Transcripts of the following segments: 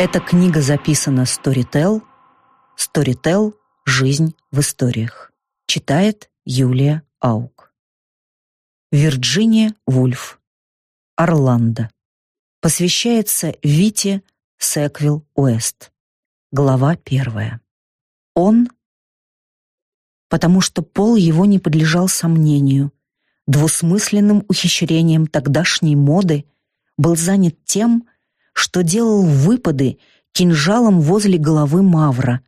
Эта книга записана Storytel. Storytel «Жизнь в историях». Читает Юлия Аук. Вирджиния Вульф. Орландо. Посвящается Вите Секвилл Уэст. Глава первая. Он, потому что пол его не подлежал сомнению, двусмысленным ухищрением тогдашней моды был занят тем, что делал выпады кинжалом возле головы Мавра,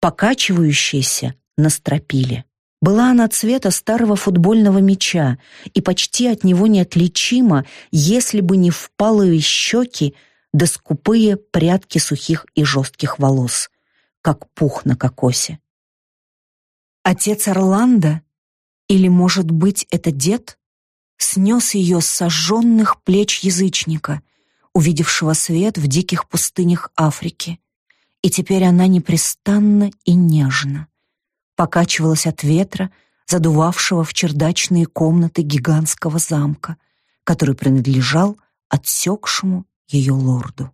покачивающейся на стропиле. Была она цвета старого футбольного мяча и почти от него неотличима, если бы не впалые щеки да скупые прядки сухих и жестких волос, как пух на кокосе. Отец Орландо, или, может быть, это дед, снес ее с сожженных плеч язычника — увидевшего свет в диких пустынях Африки. И теперь она непрестанно и нежно покачивалась от ветра, задувавшего в чердачные комнаты гигантского замка, который принадлежал отсекшему ее лорду.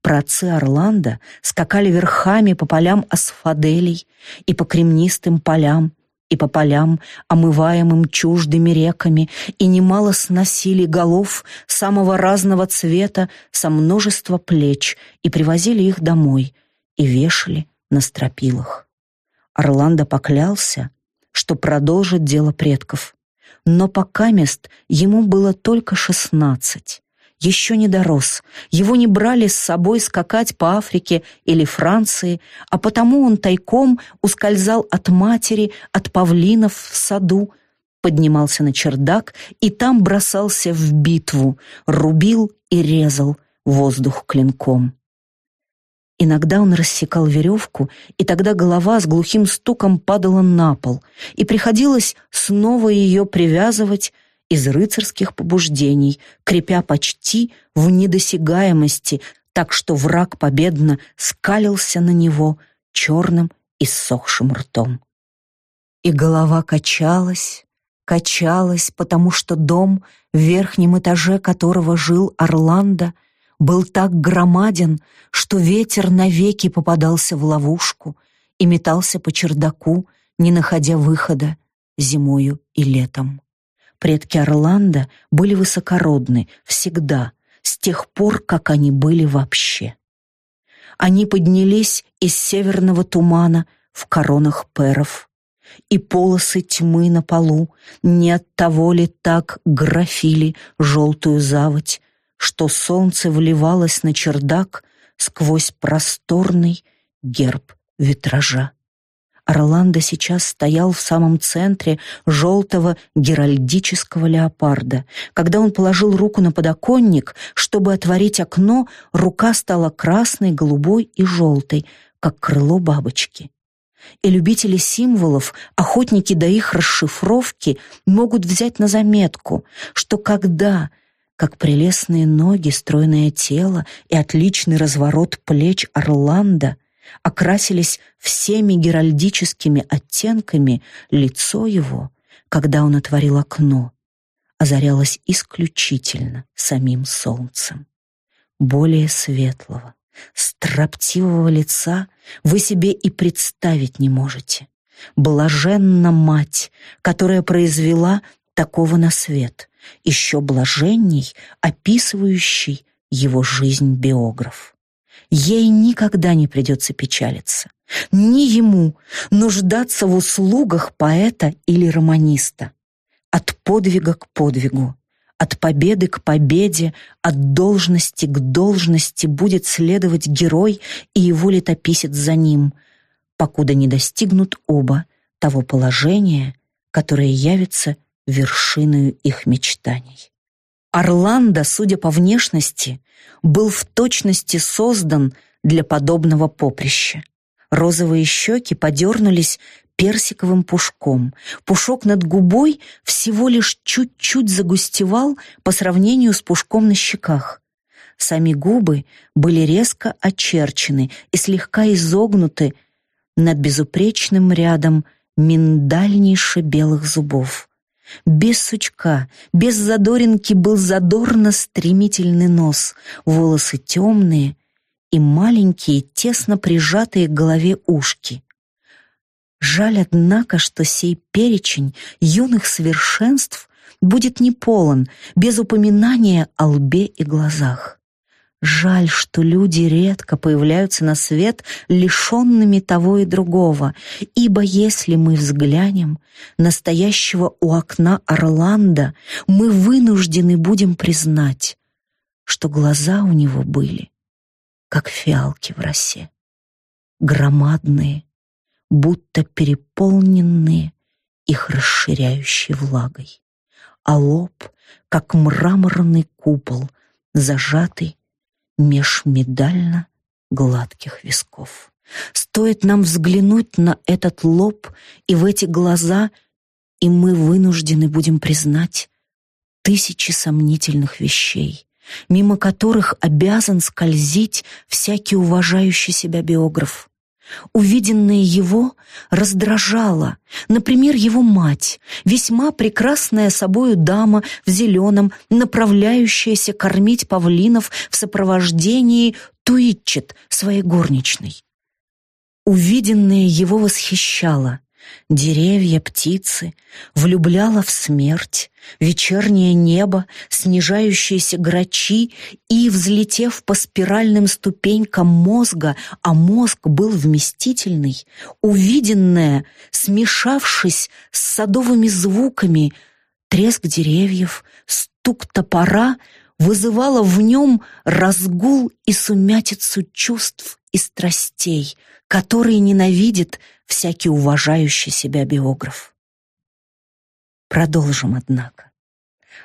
Праотцы Орландо скакали верхами по полям асфаделей и по кремнистым полям, и по полям, омываемым чуждыми реками, и немало сносили голов самого разного цвета со множества плеч и привозили их домой и вешали на стропилах. Орландо поклялся, что продолжит дело предков, но пока мест ему было только шестнадцать еще не дорос, его не брали с собой скакать по Африке или Франции, а потому он тайком ускользал от матери, от павлинов в саду, поднимался на чердак и там бросался в битву, рубил и резал воздух клинком. Иногда он рассекал веревку, и тогда голова с глухим стуком падала на пол, и приходилось снова ее привязывать, из рыцарских побуждений, крепя почти в недосягаемости, так что враг победно скалился на него черным и ссохшим ртом. И голова качалась, качалась, потому что дом, в верхнем этаже которого жил Орландо, был так громаден, что ветер навеки попадался в ловушку и метался по чердаку, не находя выхода зимою и летом. Предки Орландо были высокородны всегда, с тех пор, как они были вообще. Они поднялись из северного тумана в коронах перов, и полосы тьмы на полу не от того ли так графили желтую заводь, что солнце вливалось на чердак сквозь просторный герб витража. Орландо сейчас стоял в самом центре желтого геральдического леопарда. Когда он положил руку на подоконник, чтобы отворить окно, рука стала красной, голубой и желтой, как крыло бабочки. И любители символов, охотники до их расшифровки, могут взять на заметку, что когда как прелестные ноги, стройное тело и отличный разворот плеч Орландо — окрасились всеми геральдическими оттенками, лицо его, когда он отворил окно, озарялось исключительно самим солнцем. Более светлого, строптивого лица вы себе и представить не можете. Блаженна мать, которая произвела такого на свет, еще блаженней, описывающий его жизнь биограф ей никогда не придется печалиться. Ни ему нуждаться в услугах поэта или романиста. От подвига к подвигу, от победы к победе, от должности к должности будет следовать герой и его летописец за ним, покуда не достигнут оба того положения, которое явится вершиной их мечтаний. Орландо, судя по внешности, был в точности создан для подобного поприща. Розовые щеки подернулись персиковым пушком. Пушок над губой всего лишь чуть-чуть загустевал по сравнению с пушком на щеках. Сами губы были резко очерчены и слегка изогнуты над безупречным рядом миндальнейше белых зубов. Без сучка, без задоринки был задорно стремительный нос, волосы темные и маленькие, тесно прижатые к голове ушки. Жаль, однако, что сей перечень юных совершенств будет неполон, без упоминания о лбе и глазах. Жаль, что люди редко появляются на свет лишенными того и другого, ибо если мы взглянем настоящего у окна Орландо, мы вынуждены будем признать, что глаза у него были, как фиалки в росе, громадные, будто переполненные их расширяющей влагой, а лоб, как мраморный купол, зажатый меж медально гладких висков. Стоит нам взглянуть на этот лоб и в эти глаза, и мы вынуждены будем признать тысячи сомнительных вещей, мимо которых обязан скользить всякий уважающий себя биограф. Увиденное его раздражало. Например, его мать, весьма прекрасная собою дама в зеленом, направляющаяся кормить павлинов в сопровождении Туитчет, своей горничной. Увиденное его восхищало деревья, птицы, влюбляла в смерть, вечернее небо, снижающиеся грачи и, взлетев по спиральным ступенькам мозга, а мозг был вместительный, увиденное, смешавшись с садовыми звуками, треск деревьев, стук топора — вызывало в нем разгул и сумятицу чувств и страстей, которые ненавидит всякий уважающий себя биограф. Продолжим, однако.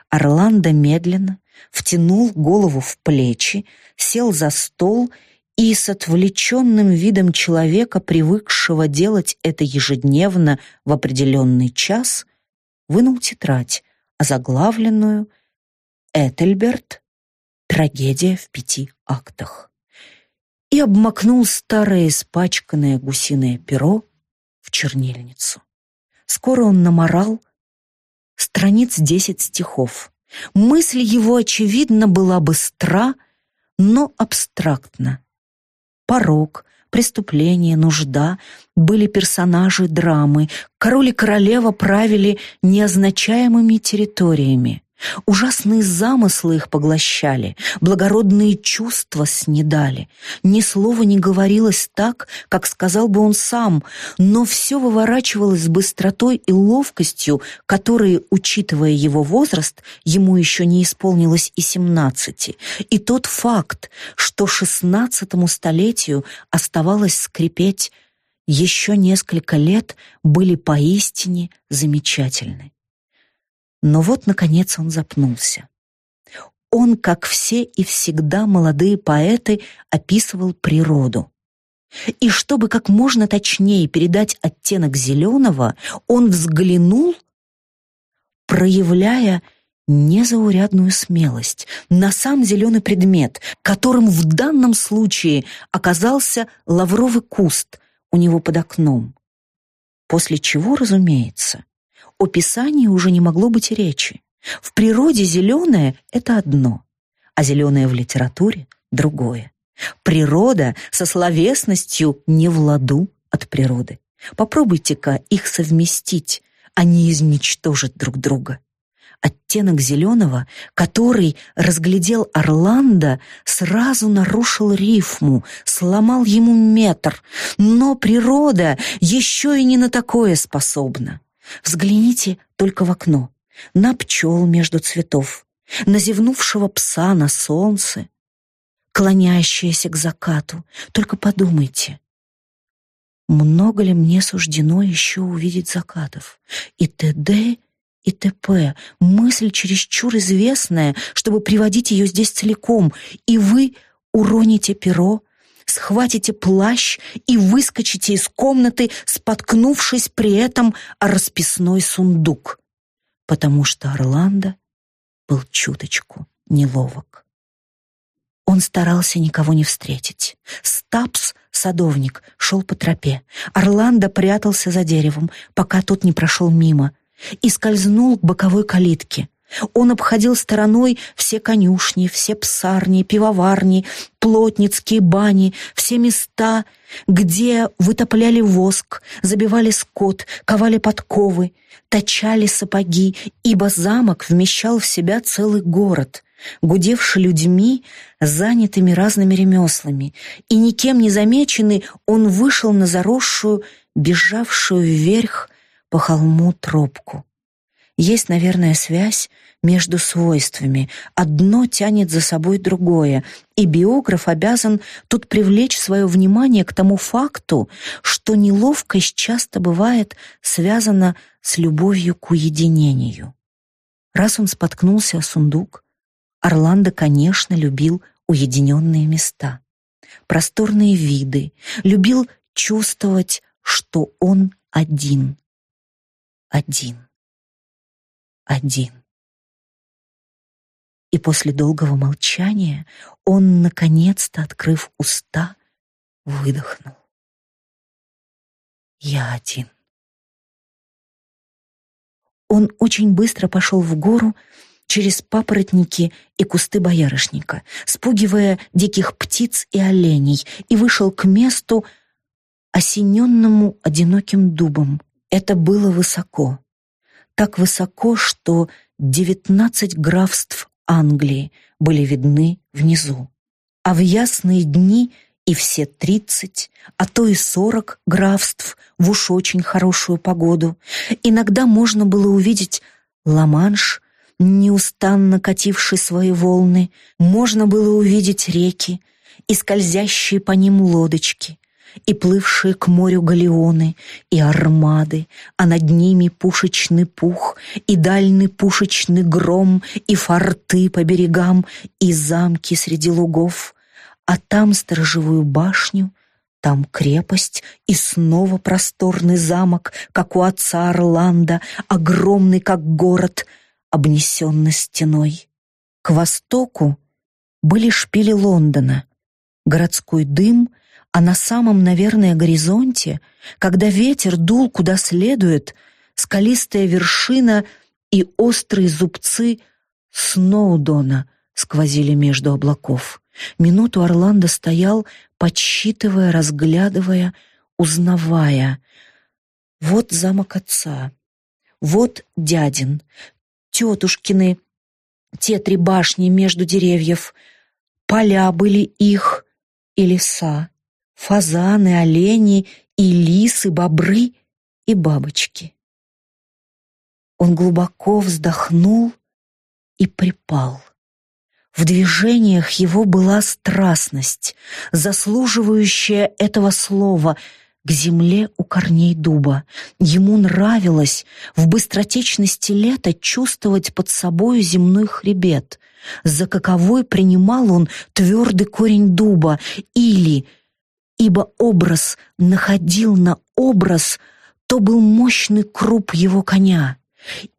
Орландо медленно втянул голову в плечи, сел за стол и с отвлеченным видом человека, привыкшего делать это ежедневно в определенный час, вынул тетрадь, озаглавленную «Этельберт. Трагедия в пяти актах» и обмакнул старое испачканное гусиное перо в чернильницу. Скоро он наморал страниц десять стихов. Мысль его, очевидно, была быстра, но абстрактна. Порог, преступление, нужда были персонажи драмы. Король и королева правили неозначаемыми территориями. Ужасные замыслы их поглощали, благородные чувства снедали. Ни слова не говорилось так, как сказал бы он сам, но все выворачивалось с быстротой и ловкостью, которые, учитывая его возраст, ему еще не исполнилось и семнадцати. И тот факт, что шестнадцатому столетию оставалось скрипеть еще несколько лет, были поистине замечательны. Но вот, наконец, он запнулся. Он, как все и всегда молодые поэты, описывал природу. И чтобы как можно точнее передать оттенок зеленого, он взглянул, проявляя незаурядную смелость на сам зеленый предмет, которым в данном случае оказался лавровый куст у него под окном. После чего, разумеется, о писании уже не могло быть речи. В природе зеленое — это одно, а зеленое в литературе — другое. Природа со словесностью не в ладу от природы. Попробуйте-ка их совместить, они изничтожат друг друга. Оттенок зеленого, который разглядел Орландо, сразу нарушил рифму, сломал ему метр, но природа еще и не на такое способна. Взгляните только в окно, на пчел между цветов, на зевнувшего пса на солнце, клонящееся к закату. Только подумайте, много ли мне суждено еще увидеть закатов? И т.д., и т.п. Мысль чересчур известная, чтобы приводить ее здесь целиком, и вы уроните перо, схватите плащ и выскочите из комнаты, споткнувшись при этом о расписной сундук, потому что Орландо был чуточку неловок. Он старался никого не встретить. Стапс, садовник, шел по тропе. Орландо прятался за деревом, пока тот не прошел мимо, и скользнул к боковой калитке. Он обходил стороной все конюшни, все псарни, пивоварни, плотницкие бани, все места, где вытопляли воск, забивали скот, ковали подковы, точали сапоги, ибо замок вмещал в себя целый город, гудевший людьми, занятыми разными ремеслами, и никем не замеченный он вышел на заросшую, бежавшую вверх по холму тропку. Есть, наверное, связь между свойствами. Одно тянет за собой другое, и биограф обязан тут привлечь свое внимание к тому факту, что неловкость часто бывает связана с любовью к уединению. Раз он споткнулся о сундук, Орландо, конечно, любил уединенные места, просторные виды, любил чувствовать, что он один. Один один. И после долгого молчания он, наконец-то, открыв уста, выдохнул. Я один. Он очень быстро пошел в гору через папоротники и кусты боярышника, спугивая диких птиц и оленей, и вышел к месту, осененному одиноким дубом. Это было высоко так высоко, что девятнадцать графств Англии были видны внизу. А в ясные дни и все тридцать, а то и сорок графств в уж очень хорошую погоду. Иногда можно было увидеть Ла-Манш, неустанно кативший свои волны, можно было увидеть реки и скользящие по ним лодочки, и плывшие к морю галеоны, и армады, а над ними пушечный пух, и дальний пушечный гром, и форты по берегам, и замки среди лугов, а там сторожевую башню, там крепость и снова просторный замок, как у отца Орландо, огромный, как город, обнесенный стеной. К востоку были шпили Лондона, городской дым — а на самом, наверное, горизонте, когда ветер дул куда следует, скалистая вершина и острые зубцы Сноудона сквозили между облаков. Минуту Орландо стоял, подсчитывая, разглядывая, узнавая. Вот замок отца, вот дядин, тетушкины, те три башни между деревьев, поля были их и леса фазаны, олени и лисы, бобры и бабочки. Он глубоко вздохнул и припал. В движениях его была страстность, заслуживающая этого слова к земле у корней дуба. Ему нравилось в быстротечности лета чувствовать под собою земной хребет, за каковой принимал он твердый корень дуба или — ибо образ находил на образ, то был мощный круп его коня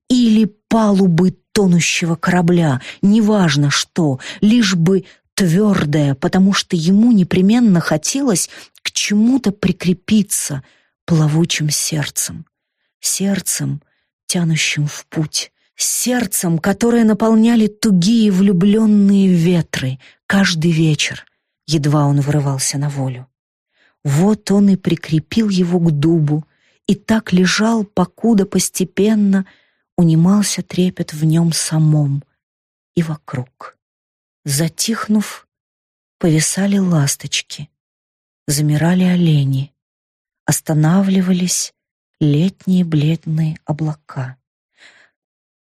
или палубы тонущего корабля, неважно что, лишь бы твердое, потому что ему непременно хотелось к чему-то прикрепиться плавучим сердцем, сердцем, тянущим в путь, сердцем, которое наполняли тугие влюбленные ветры каждый вечер, едва он вырывался на волю. Вот он и прикрепил его к дубу, и так лежал, покуда постепенно унимался трепет в нем самом и вокруг. Затихнув, повисали ласточки, замирали олени, останавливались летние бледные облака.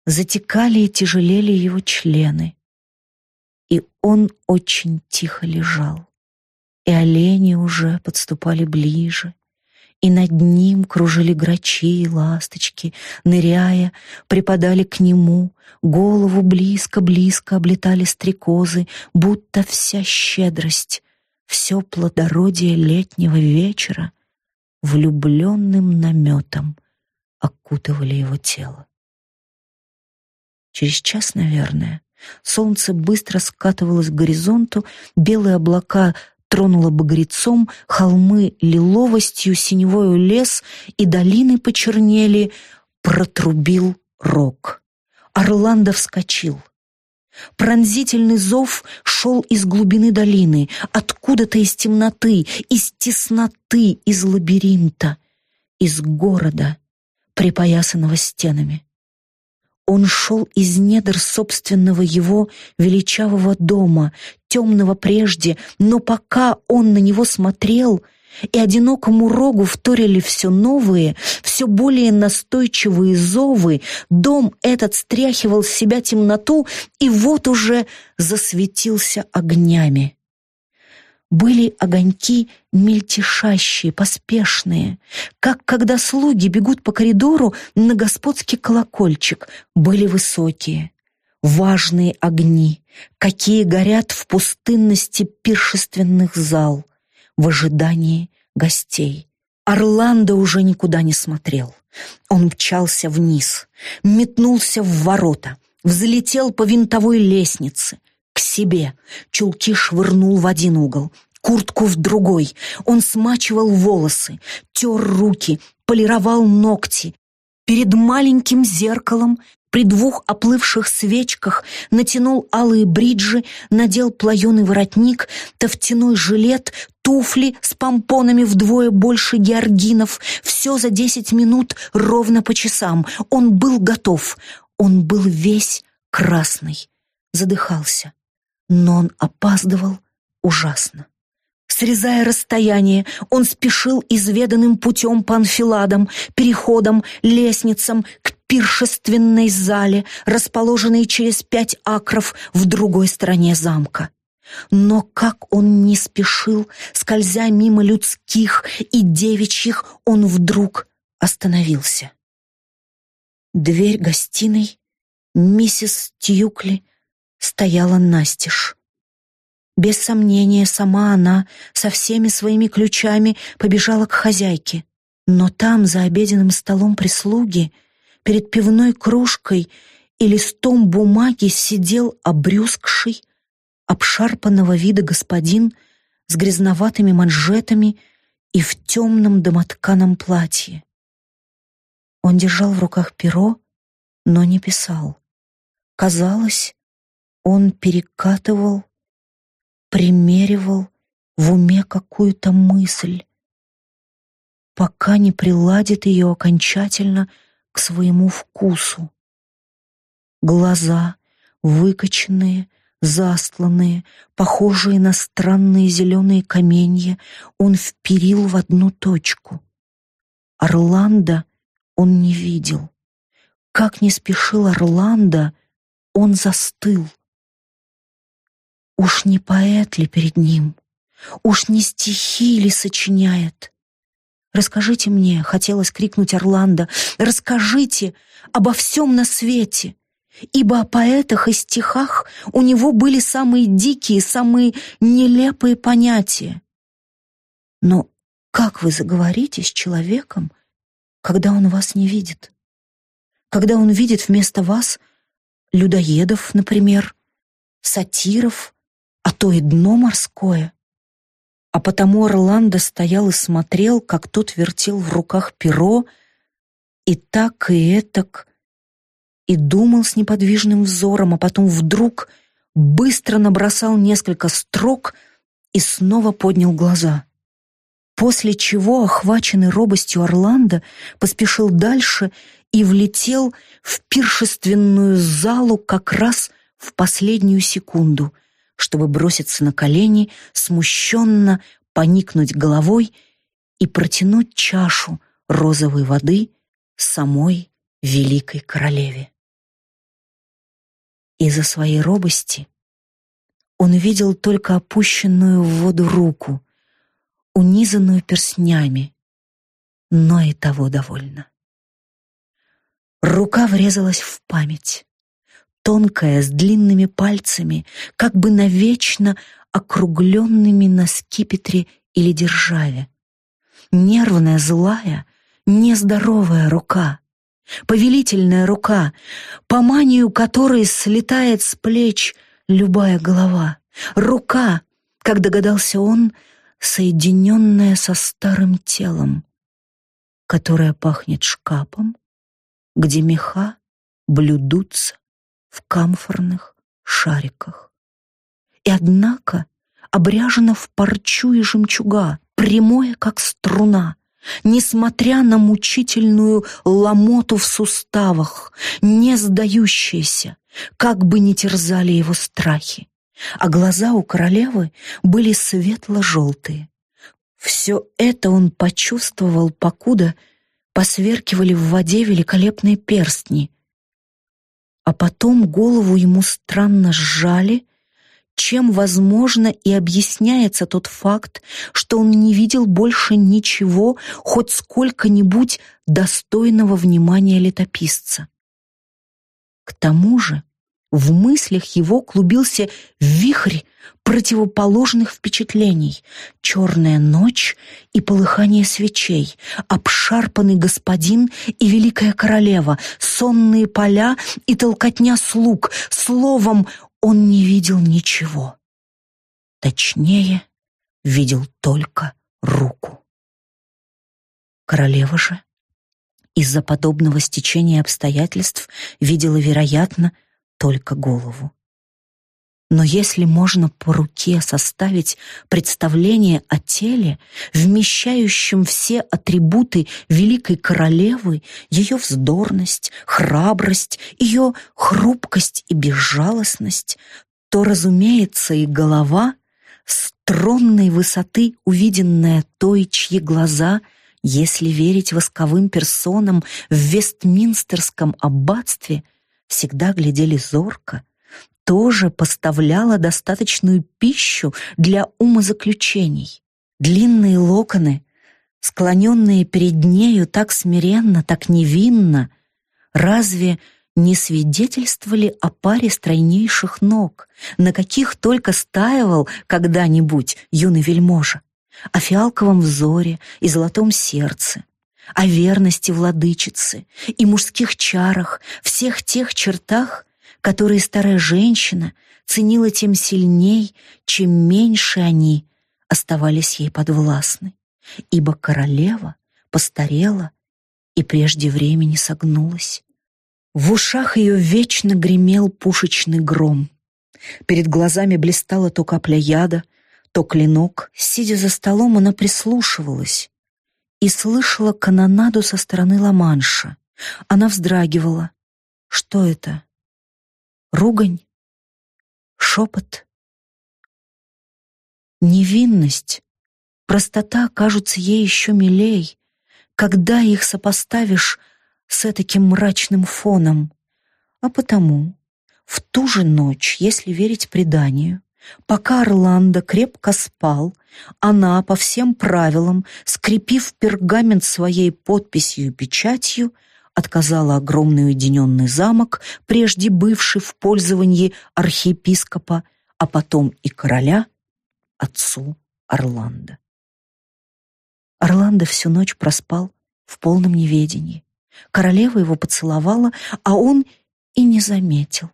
Затекали и тяжелели его члены, и он очень тихо лежал и олени уже подступали ближе, и над ним кружили грачи и ласточки, ныряя, припадали к нему, голову близко-близко облетали стрекозы, будто вся щедрость, все плодородие летнего вечера влюбленным наметом окутывали его тело. Через час, наверное, солнце быстро скатывалось к горизонту, белые облака тронула багрецом, холмы лиловостью, синевою лес, и долины почернели, протрубил рог. Орландо вскочил. Пронзительный зов шел из глубины долины, откуда-то из темноты, из тесноты, из лабиринта, из города, припоясанного стенами. Он шел из недр собственного его величавого дома, темного прежде, но пока он на него смотрел, и одинокому рогу вторили все новые, все более настойчивые зовы, дом этот стряхивал с себя темноту и вот уже засветился огнями были огоньки мельтешащие, поспешные, как когда слуги бегут по коридору на господский колокольчик, были высокие, важные огни, какие горят в пустынности пиршественных зал, в ожидании гостей. Орландо уже никуда не смотрел. Он мчался вниз, метнулся в ворота, взлетел по винтовой лестнице, к себе. Чулки швырнул в один угол, куртку в другой. Он смачивал волосы, тер руки, полировал ногти. Перед маленьким зеркалом при двух оплывших свечках натянул алые бриджи, надел плаеный воротник, тофтяной жилет, туфли с помпонами вдвое больше георгинов. Все за десять минут ровно по часам. Он был готов. Он был весь красный. Задыхался. Но он опаздывал ужасно. Срезая расстояние, он спешил изведанным путем по анфиладам, переходам, лестницам к пиршественной зале, расположенной через пять акров в другой стороне замка. Но как он не спешил, скользя мимо людских и девичьих, он вдруг остановился. Дверь гостиной миссис Тьюкли стояла настежь. Без сомнения, сама она со всеми своими ключами побежала к хозяйке. Но там, за обеденным столом прислуги, перед пивной кружкой и листом бумаги сидел обрюзгший, обшарпанного вида господин с грязноватыми манжетами и в темном домотканом платье. Он держал в руках перо, но не писал. Казалось, он перекатывал примеривал в уме какую-то мысль, пока не приладит ее окончательно к своему вкусу. Глаза, выкоченные, застланные, похожие на странные зеленые каменья, он вперил в одну точку. Орландо он не видел. Как не спешил Орландо, он застыл — Уж не поэт ли перед ним? Уж не стихи ли сочиняет? Расскажите мне, хотелось крикнуть Орландо, расскажите обо всем на свете, ибо о поэтах и стихах у него были самые дикие, самые нелепые понятия. Но как вы заговорите с человеком, когда он вас не видит? Когда он видит вместо вас людоедов, например, сатиров, а то и дно морское. А потому Орландо стоял и смотрел, как тот вертел в руках перо, и так, и этак, и думал с неподвижным взором, а потом вдруг быстро набросал несколько строк и снова поднял глаза. После чего, охваченный робостью Орландо, поспешил дальше и влетел в пиршественную залу как раз в последнюю секунду — чтобы броситься на колени, смущенно поникнуть головой и протянуть чашу розовой воды самой великой королеве. Из-за своей робости он видел только опущенную в воду руку, унизанную перстнями, но и того довольно. Рука врезалась в память тонкая, с длинными пальцами, как бы навечно округленными на скипетре или державе. Нервная, злая, нездоровая рука. Повелительная рука, по манию которой слетает с плеч любая голова. Рука, как догадался он, соединенная со старым телом, которое пахнет шкапом, где меха блюдутся в камфорных шариках. И однако обряжена в парчу и жемчуга, прямое, как струна, несмотря на мучительную ломоту в суставах, не сдающаяся, как бы ни терзали его страхи. А глаза у королевы были светло-желтые. Все это он почувствовал, покуда посверкивали в воде великолепные перстни. А потом голову ему странно сжали, чем, возможно, и объясняется тот факт, что он не видел больше ничего, хоть сколько-нибудь достойного внимания летописца. К тому же в мыслях его клубился вихрь противоположных впечатлений. Черная ночь и полыхание свечей, обшарпанный господин и великая королева, сонные поля и толкотня слуг. Словом, он не видел ничего. Точнее, видел только руку. Королева же из-за подобного стечения обстоятельств видела, вероятно, только голову. Но если можно по руке составить представление о теле, вмещающем все атрибуты великой королевы, ее вздорность, храбрость, ее хрупкость и безжалостность, то, разумеется, и голова с тронной высоты, увиденная той, чьи глаза, если верить восковым персонам в Вестминстерском аббатстве, всегда глядели зорко, тоже поставляла достаточную пищу для умозаключений. Длинные локоны, склоненные перед нею так смиренно, так невинно, разве не свидетельствовали о паре стройнейших ног, на каких только стаивал когда-нибудь юный вельможа, о фиалковом взоре и золотом сердце, о верности владычицы и мужских чарах, всех тех чертах, которые старая женщина ценила тем сильней, чем меньше они оставались ей подвластны, ибо королева постарела и прежде времени согнулась. В ушах ее вечно гремел пушечный гром. Перед глазами блистала то капля яда, то клинок. Сидя за столом, она прислушивалась и слышала канонаду со стороны Ла-Манша. Она вздрагивала. Что это? ругань, шепот. Невинность, простота кажутся ей еще милей, когда их сопоставишь с таким мрачным фоном. А потому в ту же ночь, если верить преданию, пока Орландо крепко спал, она по всем правилам, скрепив пергамент своей подписью и печатью, отказала огромный уединенный замок, прежде бывший в пользовании архиепископа, а потом и короля, отцу Орландо. Орландо всю ночь проспал в полном неведении. Королева его поцеловала, а он и не заметил.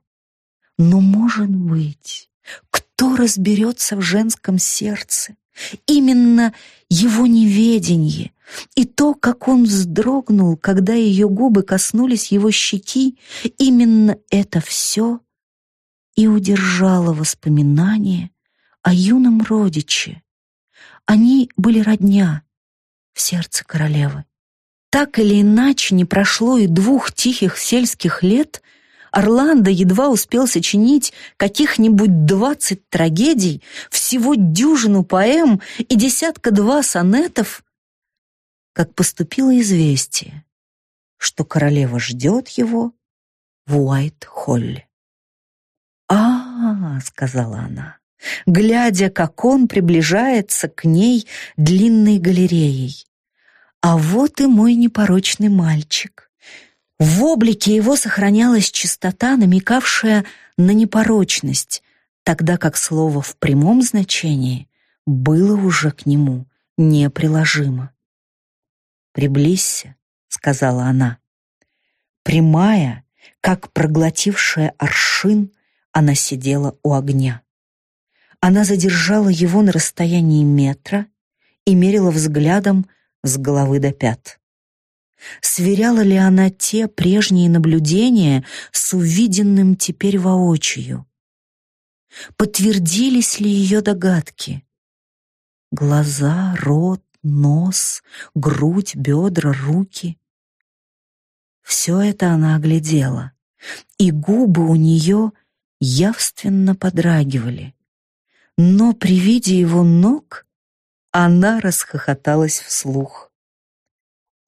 Но, может быть, кто разберется в женском сердце? Именно его неведение и то, как он вздрогнул, когда ее губы коснулись его щеки, именно это все и удержало воспоминание о юном родиче. Они были родня в сердце королевы. Так или иначе, не прошло и двух тихих сельских лет, Орландо едва успел сочинить каких-нибудь двадцать трагедий, всего дюжину поэм и десятка-два сонетов, как поступило известие, что королева ждет его в Уайт-Холле. «А, — сказала она, глядя, как он приближается к ней длинной галереей, — а вот и мой непорочный мальчик». В облике его сохранялась чистота, намекавшая на непорочность, тогда как слово в прямом значении было уже к нему неприложимо. «Приблизься», — сказала она. Прямая, как проглотившая аршин, она сидела у огня. Она задержала его на расстоянии метра и мерила взглядом с головы до пят. Сверяла ли она те прежние наблюдения с увиденным теперь воочию? Подтвердились ли ее догадки? Глаза, рот, нос, грудь, бедра, руки. Все это она оглядела, и губы у нее явственно подрагивали. Но при виде его ног она расхохоталась вслух.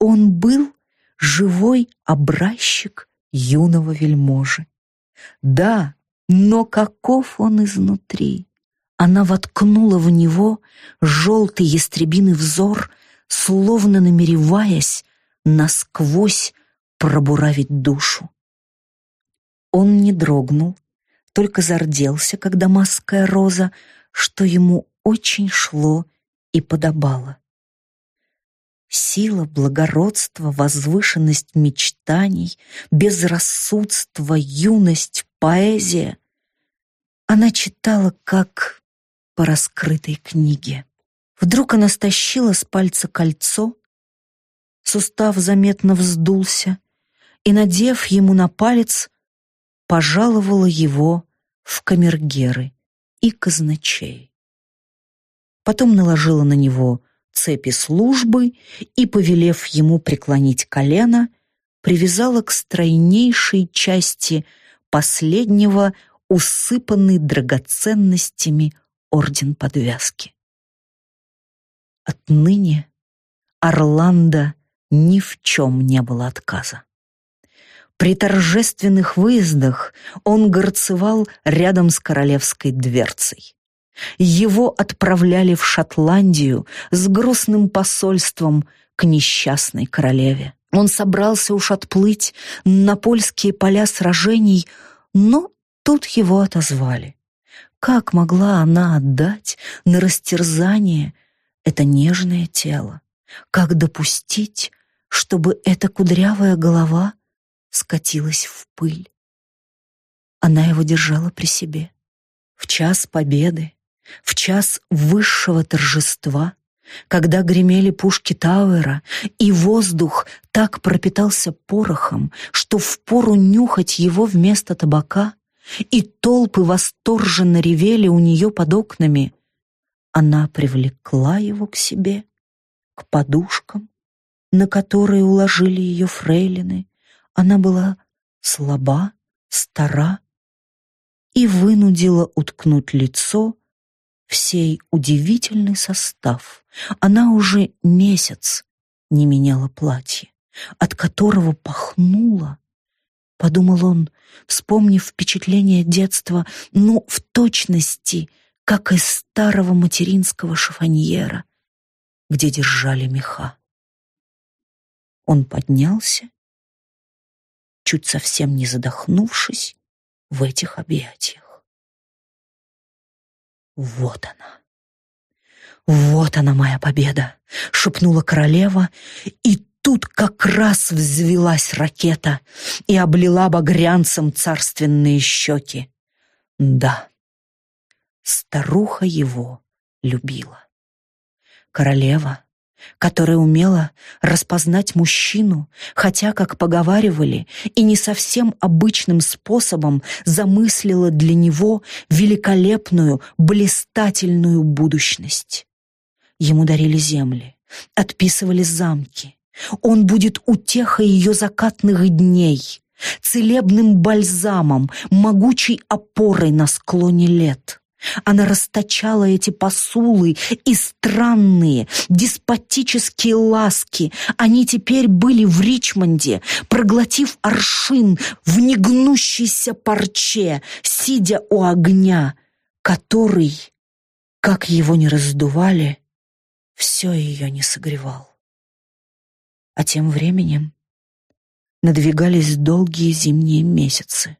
Он был живой образчик юного вельможи. Да, но каков он изнутри! Она воткнула в него желтый ястребиный взор, словно намереваясь насквозь пробуравить душу. Он не дрогнул, только зарделся, когда маская роза, что ему очень шло и подобало. Сила, благородство, возвышенность мечтаний, безрассудство, юность, поэзия. Она читала, как по раскрытой книге. Вдруг она стащила с пальца кольцо, сустав заметно вздулся, и, надев ему на палец, пожаловала его в камергеры и казначей. Потом наложила на него цепи службы и, повелев ему преклонить колено, привязала к стройнейшей части последнего, усыпанный драгоценностями орден подвязки. Отныне Орландо ни в чем не было отказа. При торжественных выездах он горцевал рядом с королевской дверцей. Его отправляли в Шотландию с грустным посольством к несчастной королеве. Он собрался уж отплыть на польские поля сражений, но тут его отозвали. Как могла она отдать на растерзание это нежное тело? Как допустить, чтобы эта кудрявая голова скатилась в пыль? Она его держала при себе. В час победы, в час высшего торжества, когда гремели пушки Тауэра, и воздух так пропитался порохом, что впору нюхать его вместо табака, и толпы восторженно ревели у нее под окнами, она привлекла его к себе, к подушкам, на которые уложили ее фрейлины. Она была слаба, стара и вынудила уткнуть лицо в сей удивительный состав. Она уже месяц не меняла платье, от которого пахнуло подумал он, вспомнив впечатление детства, ну, в точности, как из старого материнского шифоньера, где держали меха. Он поднялся, чуть совсем не задохнувшись в этих объятиях. Вот она. «Вот она, моя победа!» — шепнула королева, и тут как раз взвелась ракета и облила багрянцем царственные щеки. Да, старуха его любила. Королева, которая умела распознать мужчину, хотя, как поговаривали, и не совсем обычным способом замыслила для него великолепную, блистательную будущность. Ему дарили земли, отписывали замки, он будет утехой ее закатных дней, целебным бальзамом, могучей опорой на склоне лет. Она расточала эти посулы и странные, деспотические ласки. Они теперь были в Ричмонде, проглотив аршин в негнущейся парче, сидя у огня, который, как его не раздували, все ее не согревал. А тем временем надвигались долгие зимние месяцы.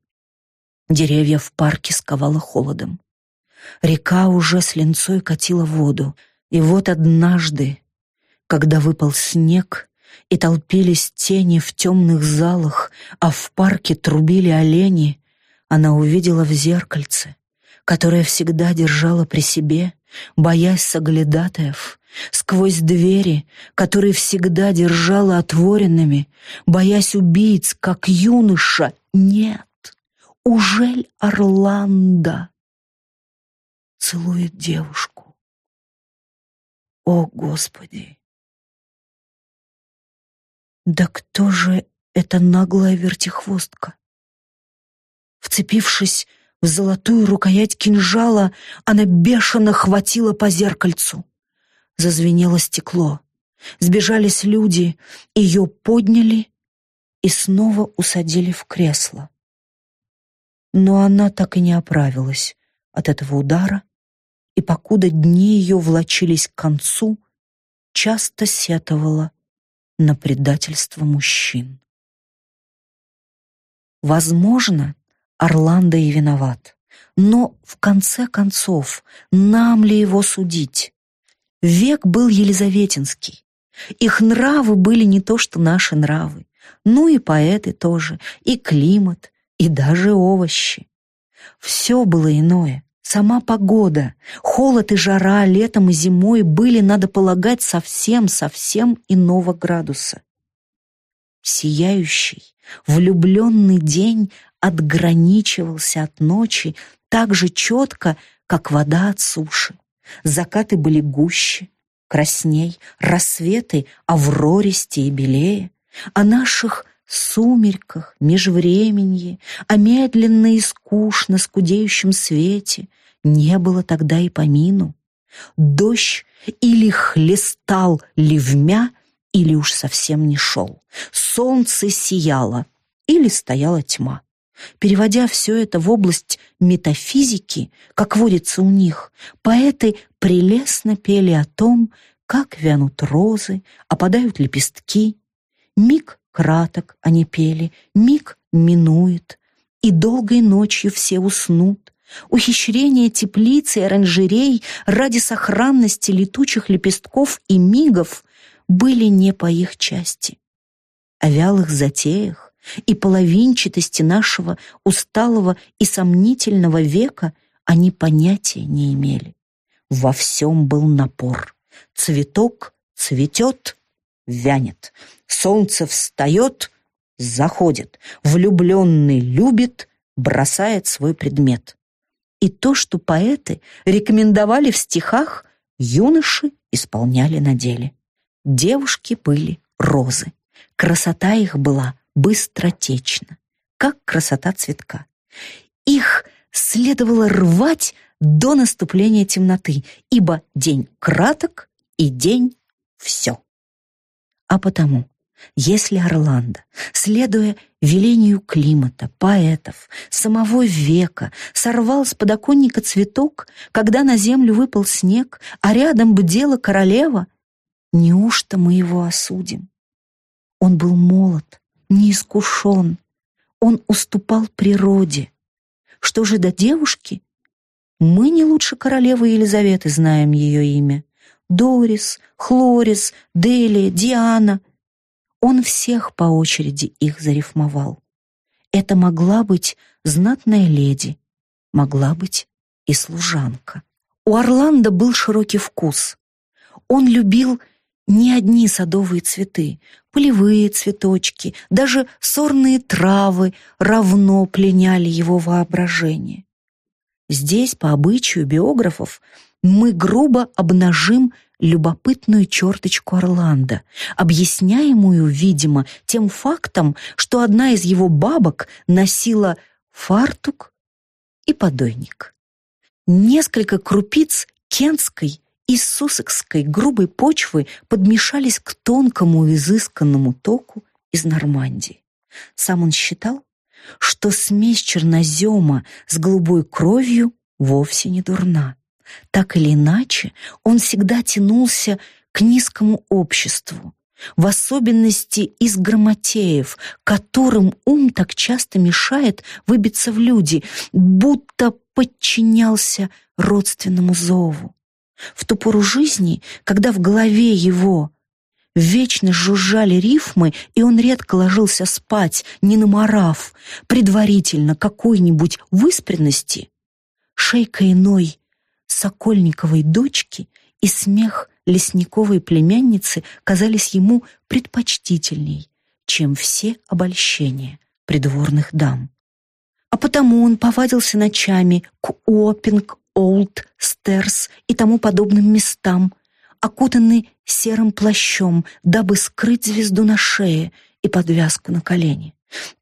Деревья в парке сковало холодом. Река уже с линцой катила воду. И вот однажды, когда выпал снег, и толпились тени в темных залах, а в парке трубили олени, она увидела в зеркальце, которое всегда держала при себе, боясь соглядатаев, сквозь двери, которые всегда держала отворенными, боясь убийц, как юноша. Нет, ужель Орландо целует девушку? О, Господи! Да кто же эта наглая вертихвостка? Вцепившись в золотую рукоять кинжала, она бешено хватила по зеркальцу. Зазвенело стекло. Сбежались люди, ее подняли и снова усадили в кресло. Но она так и не оправилась от этого удара, и покуда дни ее влачились к концу, часто сетовала на предательство мужчин. Возможно, Орландо и виноват, но в конце концов, нам ли его судить? Век был елизаветинский. Их нравы были не то, что наши нравы. Ну и поэты тоже, и климат, и даже овощи. Все было иное. Сама погода, холод и жара летом и зимой были, надо полагать, совсем-совсем иного градуса. Сияющий, влюбленный день отграничивался от ночи так же четко, как вода от суши. Закаты были гуще, красней, рассветы аврористее и белее. О наших сумерках, межвременье, о медленно и скучно скудеющем свете не было тогда и помину. Дождь или хлестал ливмя, или уж совсем не шел. Солнце сияло, или стояла тьма. Переводя все это в область метафизики, как водится у них, поэты прелестно пели о том, как вянут розы, опадают лепестки. Миг краток они пели, миг минует, и долгой ночью все уснут. Ухищрение теплицы и оранжерей ради сохранности летучих лепестков и мигов были не по их части. О вялых затеях, и половинчатости нашего усталого и сомнительного века они понятия не имели. Во всем был напор. Цветок цветет, вянет. Солнце встает, заходит. Влюбленный любит, бросает свой предмет. И то, что поэты рекомендовали в стихах, юноши исполняли на деле. Девушки были розы. Красота их была быстротечно, как красота цветка. Их следовало рвать до наступления темноты, ибо день краток и день все. А потому, если Орландо, следуя велению климата, поэтов, самого века, сорвал с подоконника цветок, когда на землю выпал снег, а рядом бдела королева, неужто мы его осудим? Он был молод, неискушен. Он уступал природе. Что же до девушки? Мы не лучше королевы Елизаветы знаем ее имя. Дорис, Хлорис, Делия, Диана. Он всех по очереди их зарифмовал. Это могла быть знатная леди, могла быть и служанка. У Орландо был широкий вкус. Он любил не одни садовые цветы, полевые цветочки, даже сорные травы равно пленяли его воображение. Здесь, по обычаю биографов, мы грубо обнажим любопытную черточку Орландо, объясняемую, видимо, тем фактом, что одна из его бабок носила фартук и подойник. Несколько крупиц кентской и суссекской грубой почвы подмешались к тонкому изысканному току из Нормандии. Сам он считал, что смесь чернозема с голубой кровью вовсе не дурна. Так или иначе, он всегда тянулся к низкому обществу, в особенности из грамотеев, которым ум так часто мешает выбиться в люди, будто подчинялся родственному зову. В ту пору жизни, когда в голове его вечно жужжали рифмы, и он редко ложился спать, не наморав, предварительно какой-нибудь выспренности, шейка иной Сокольниковой дочки и смех лесниковой племянницы казались ему предпочтительней, чем все обольщения придворных дам. А потому он повадился ночами к Уоппинг, Олд, Стерс и тому подобным местам, окутанный серым плащом, дабы скрыть звезду на шее и подвязку на колени.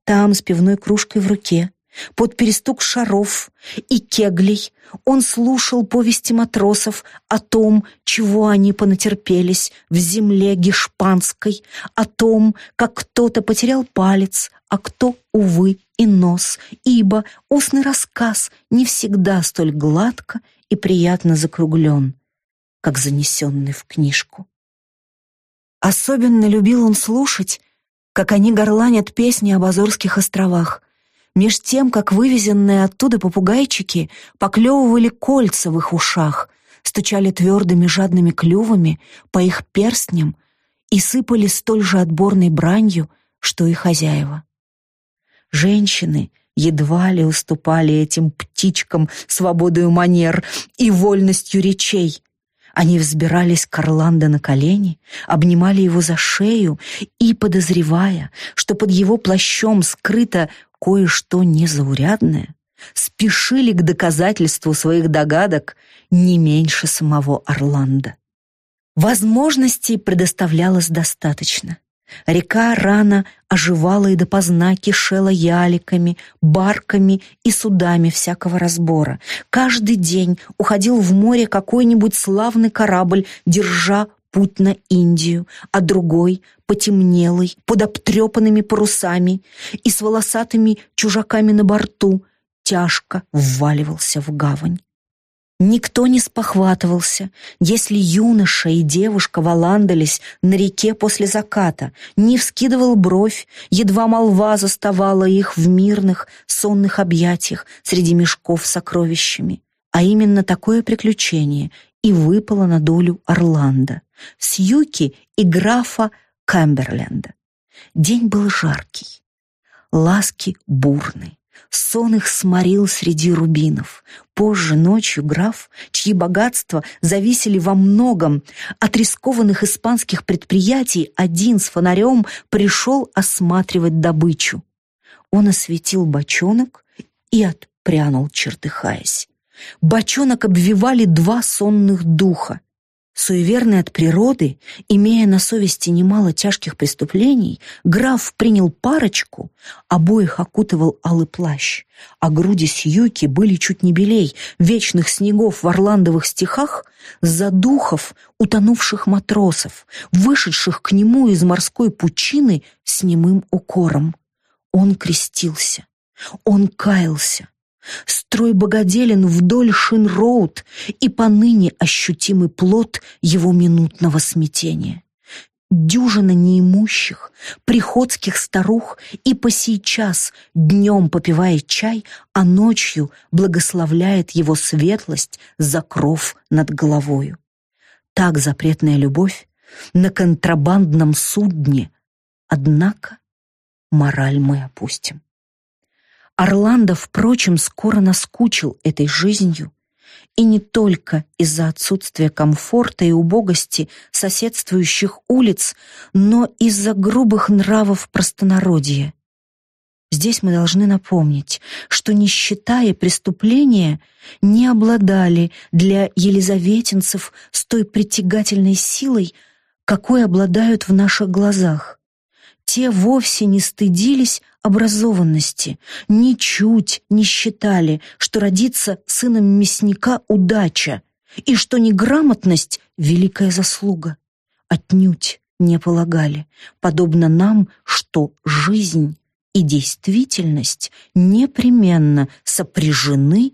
Там, с пивной кружкой в руке, под перестук шаров и кеглей он слушал повести матросов о том, чего они понатерпелись в земле гешпанской, о том, как кто-то потерял палец, а кто, увы, и нос, ибо устный рассказ не всегда столь гладко и приятно закруглен, как занесенный в книжку. Особенно любил он слушать, как они горланят песни об Азорских островах, меж тем, как вывезенные оттуда попугайчики поклевывали кольца в их ушах, стучали твердыми жадными клювами по их перстням и сыпали столь же отборной бранью, что и хозяева. Женщины едва ли уступали этим птичкам свободою манер и вольностью речей. Они взбирались к Орландо на колени, обнимали его за шею и, подозревая, что под его плащом скрыто кое-что незаурядное, спешили к доказательству своих догадок не меньше самого Орландо. Возможностей предоставлялось достаточно. Река рано оживала и допоздна кишела яликами, барками и судами всякого разбора. Каждый день уходил в море какой-нибудь славный корабль, держа путь на Индию, а другой, потемнелый, под обтрепанными парусами и с волосатыми чужаками на борту, тяжко вваливался в гавань. Никто не спохватывался, если юноша и девушка валандались на реке после заката, не вскидывал бровь, едва молва заставала их в мирных, сонных объятиях среди мешков с сокровищами. А именно такое приключение и выпало на долю Орландо, Сьюки и графа Камберленда. День был жаркий, ласки бурные. Сон их сморил среди рубинов. Позже ночью граф, чьи богатства зависели во многом от рискованных испанских предприятий, один с фонарем пришел осматривать добычу. Он осветил бочонок и отпрянул, чертыхаясь. Бочонок обвивали два сонных духа. Суеверный от природы, имея на совести немало тяжких преступлений, граф принял парочку, обоих окутывал алый плащ, а груди Сьюки были чуть не белей вечных снегов в орландовых стихах за духов утонувших матросов, вышедших к нему из морской пучины с немым укором. Он крестился, он каялся, Строй богоделен вдоль Шин-Роуд и поныне ощутимый плод его минутного смятения. Дюжина неимущих, приходских старух и по сейчас днем попивает чай, а ночью благословляет его светлость за кров над головою. Так запретная любовь на контрабандном судне, однако мораль мы опустим. Орландо, впрочем, скоро наскучил этой жизнью, и не только из-за отсутствия комфорта и убогости соседствующих улиц, но из-за грубых нравов простонародья. Здесь мы должны напомнить, что нищета и преступления не обладали для елизаветинцев с той притягательной силой, какой обладают в наших глазах. Те вовсе не стыдились образованности, ничуть не считали, что родиться сыном мясника — удача, и что неграмотность — великая заслуга. Отнюдь не полагали, подобно нам, что жизнь и действительность непременно сопряжены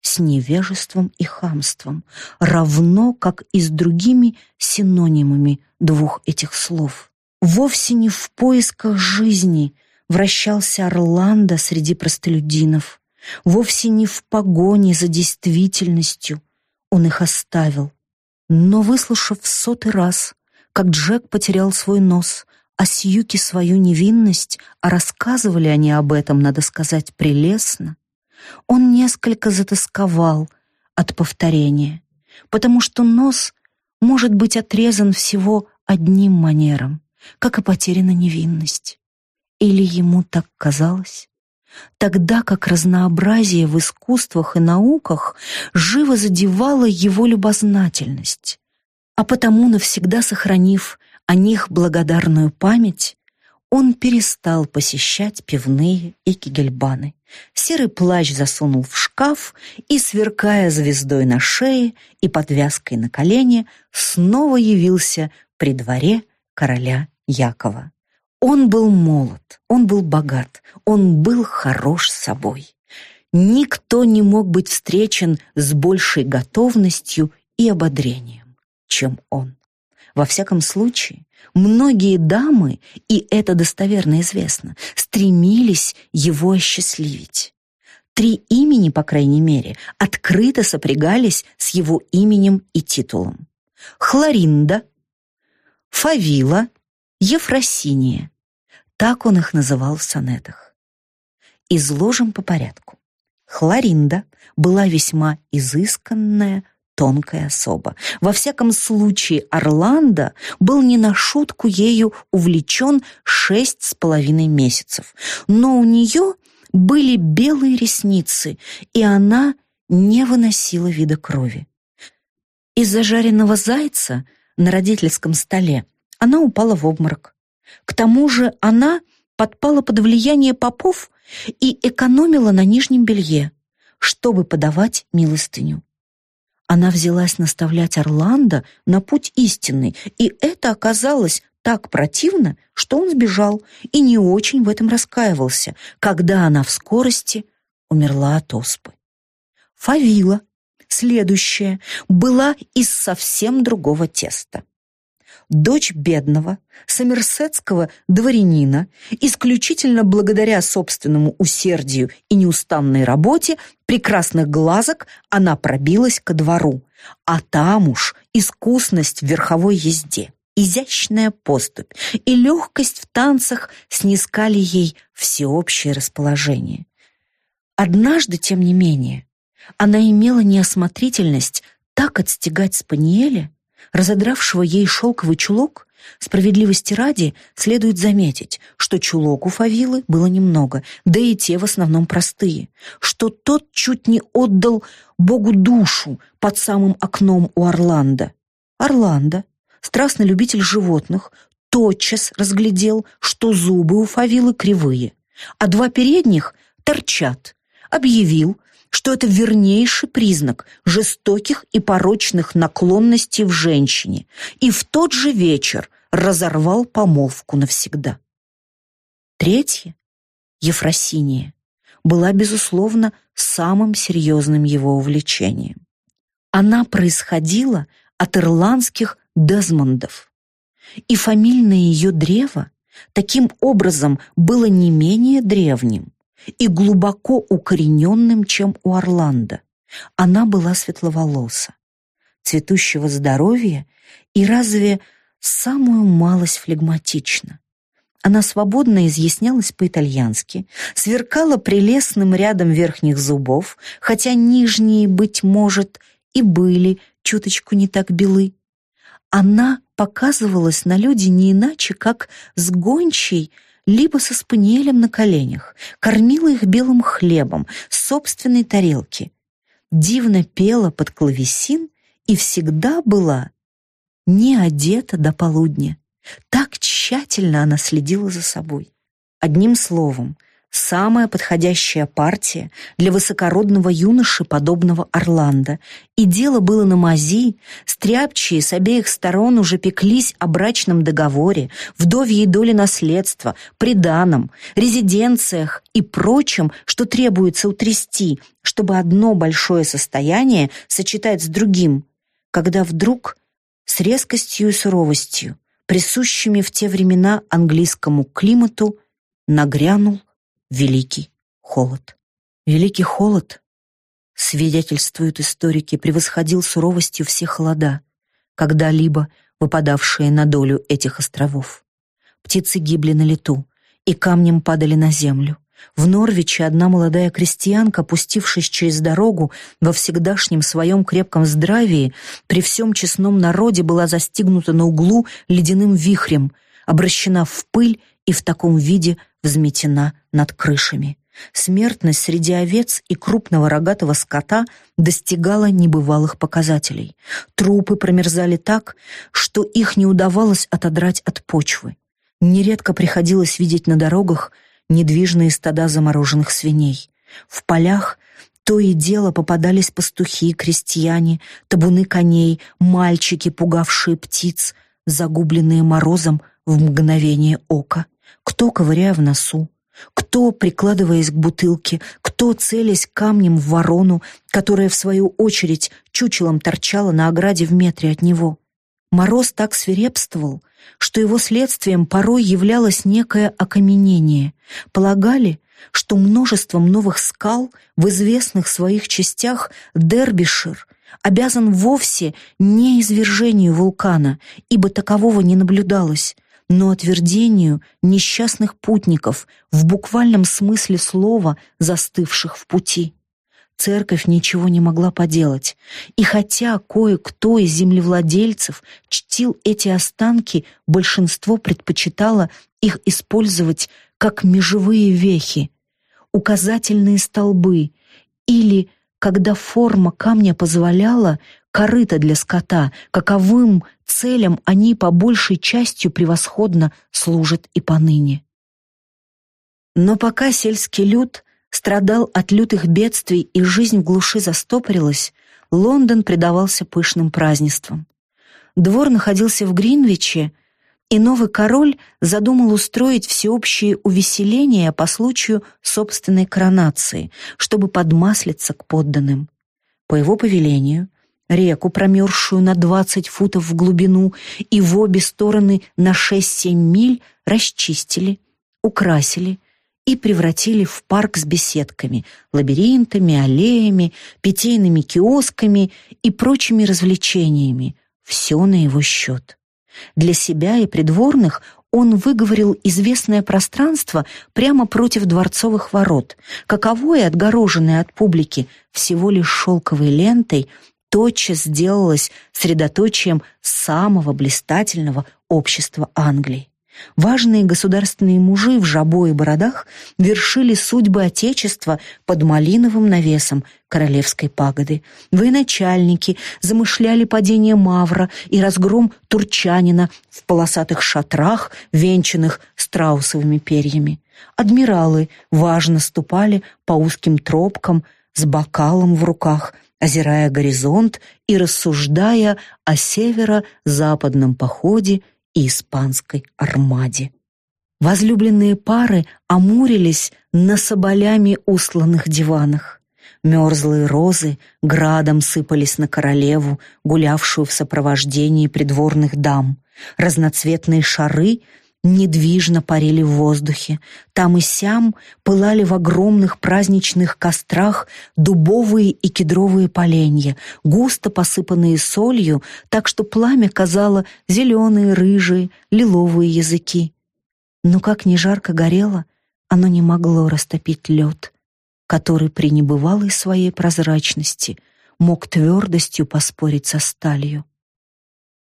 с невежеством и хамством, равно как и с другими синонимами двух этих слов. Вовсе не в поисках жизни вращался Орландо среди простолюдинов, вовсе не в погоне за действительностью он их оставил. Но, выслушав в сотый раз, как Джек потерял свой нос, а Сьюки свою невинность, а рассказывали они об этом, надо сказать, прелестно, он несколько затасковал, от повторения, потому что нос может быть отрезан всего одним манером, как и потеряна невинность. Или ему так казалось? Тогда как разнообразие в искусствах и науках живо задевало его любознательность, а потому, навсегда сохранив о них благодарную память, он перестал посещать пивные и кигельбаны. Серый плащ засунул в шкаф и, сверкая звездой на шее и подвязкой на колене, снова явился при дворе короля Якова. Он был молод, он был богат, он был хорош собой. Никто не мог быть встречен с большей готовностью и ободрением, чем он. Во всяком случае, многие дамы, и это достоверно известно, стремились его осчастливить. Три имени, по крайней мере, открыто сопрягались с его именем и титулом. Хлоринда, Фавила, Ефросиния. Так он их называл в сонетах. Изложим по порядку. Хлоринда была весьма изысканная, тонкая особа. Во всяком случае, Орландо был не на шутку ею увлечен шесть с половиной месяцев. Но у нее были белые ресницы, и она не выносила вида крови. Из-за жареного зайца на родительском столе она упала в обморок. К тому же она подпала под влияние попов и экономила на нижнем белье, чтобы подавать милостыню. Она взялась наставлять Орландо на путь истинный, и это оказалось так противно, что он сбежал и не очень в этом раскаивался, когда она в скорости умерла от оспы. Фавила, следующая, была из совсем другого теста дочь бедного, сомерсетского дворянина, исключительно благодаря собственному усердию и неустанной работе прекрасных глазок она пробилась ко двору, а там уж искусность в верховой езде, изящная поступь и легкость в танцах снискали ей всеобщее расположение. Однажды, тем не менее, она имела неосмотрительность так отстегать спаниеля, разодравшего ей шелковый чулок, справедливости ради следует заметить, что чулок у Фавилы было немного, да и те в основном простые, что тот чуть не отдал Богу душу под самым окном у Орландо. Орландо, страстный любитель животных, тотчас разглядел, что зубы у Фавилы кривые, а два передних торчат, объявил, что это вернейший признак жестоких и порочных наклонностей в женщине, и в тот же вечер разорвал помолвку навсегда. Третье, Ефросиния, была, безусловно, самым серьезным его увлечением. Она происходила от ирландских Дезмондов, и фамильное ее древо таким образом было не менее древним, и глубоко укорененным, чем у Орландо. Она была светловолоса, цветущего здоровья и разве самую малость флегматична. Она свободно изъяснялась по-итальянски, сверкала прелестным рядом верхних зубов, хотя нижние, быть может, и были чуточку не так белы. Она показывалась на люди не иначе, как с гончей либо со спаниелем на коленях, кормила их белым хлебом с собственной тарелки, дивно пела под клавесин и всегда была не одета до полудня. Так тщательно она следила за собой. Одним словом, самая подходящая партия для высокородного юноши, подобного Орландо. И дело было на мази, стряпчие с обеих сторон уже пеклись о брачном договоре, вдовьей доле наследства, приданом, резиденциях и прочем, что требуется утрясти, чтобы одно большое состояние сочетать с другим, когда вдруг с резкостью и суровостью, присущими в те времена английскому климату, нагрянул великий холод. Великий холод, свидетельствуют историки, превосходил суровостью все холода, когда-либо выпадавшие на долю этих островов. Птицы гибли на лету и камнем падали на землю. В Норвиче одна молодая крестьянка, пустившись через дорогу во всегдашнем своем крепком здравии, при всем честном народе была застигнута на углу ледяным вихрем, обращена в пыль и в таком виде взметена над крышами. Смертность среди овец и крупного рогатого скота достигала небывалых показателей. Трупы промерзали так, что их не удавалось отодрать от почвы. Нередко приходилось видеть на дорогах недвижные стада замороженных свиней. В полях то и дело попадались пастухи, крестьяне, табуны коней, мальчики, пугавшие птиц, загубленные морозом в мгновение ока. Кто, ковыряя в носу, кто, прикладываясь к бутылке, кто, целясь камнем в ворону, которая, в свою очередь, чучелом торчала на ограде в метре от него. Мороз так свирепствовал, что его следствием порой являлось некое окаменение. Полагали, что множеством новых скал в известных своих частях Дербишир обязан вовсе не извержению вулкана, ибо такового не наблюдалось, но отвердению несчастных путников в буквальном смысле слова, застывших в пути. Церковь ничего не могла поделать, и хотя кое-кто из землевладельцев чтил эти останки, большинство предпочитало их использовать как межевые вехи, указательные столбы или, когда форма камня позволяла, корыто для скота, каковым целям они по большей частью превосходно служат и поныне. Но пока сельский люд страдал от лютых бедствий и жизнь в глуши застопорилась, Лондон предавался пышным празднествам. Двор находился в Гринвиче, и новый король задумал устроить всеобщее увеселение по случаю собственной коронации, чтобы подмаслиться к подданным. По его повелению реку, промерзшую на 20 футов в глубину и в обе стороны на 6-7 миль, расчистили, украсили и превратили в парк с беседками, лабиринтами, аллеями, питейными киосками и прочими развлечениями. Все на его счет. Для себя и придворных он выговорил известное пространство прямо против дворцовых ворот, каковое, отгороженное от публики всего лишь шелковой лентой, тотчас сделалось средоточием самого блистательного общества Англии. Важные государственные мужи в жабо и бородах вершили судьбы Отечества под малиновым навесом королевской пагоды. Военачальники замышляли падение Мавра и разгром Турчанина в полосатых шатрах, венчанных страусовыми перьями. Адмиралы важно ступали по узким тропкам с бокалом в руках, озирая горизонт и рассуждая о северо-западном походе и испанской армаде. Возлюбленные пары амурились на соболями усланных диванах. Мерзлые розы градом сыпались на королеву, гулявшую в сопровождении придворных дам. Разноцветные шары недвижно парили в воздухе. Там и сям пылали в огромных праздничных кострах дубовые и кедровые поленья, густо посыпанные солью, так что пламя казало зеленые, рыжие, лиловые языки. Но как ни жарко горело, оно не могло растопить лед, который при небывалой своей прозрачности мог твердостью поспорить со сталью.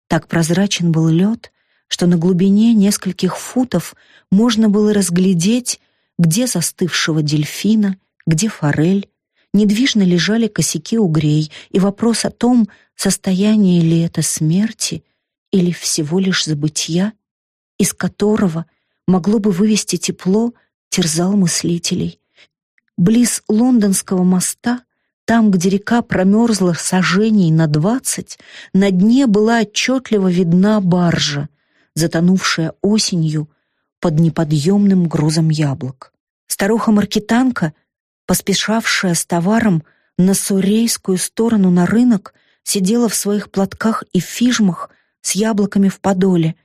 Так прозрачен был лед, что на глубине нескольких футов можно было разглядеть, где застывшего дельфина, где форель, недвижно лежали косяки угрей, и вопрос о том, состояние ли это смерти или всего лишь забытья, из которого могло бы вывести тепло, терзал мыслителей. Близ лондонского моста там, где река промерзла сажений на двадцать, на дне была отчетливо видна баржа, затонувшая осенью под неподъемным грузом яблок. Старуха-маркетанка, поспешавшая с товаром на сурейскую сторону на рынок, сидела в своих платках и фижмах с яблоками в подоле,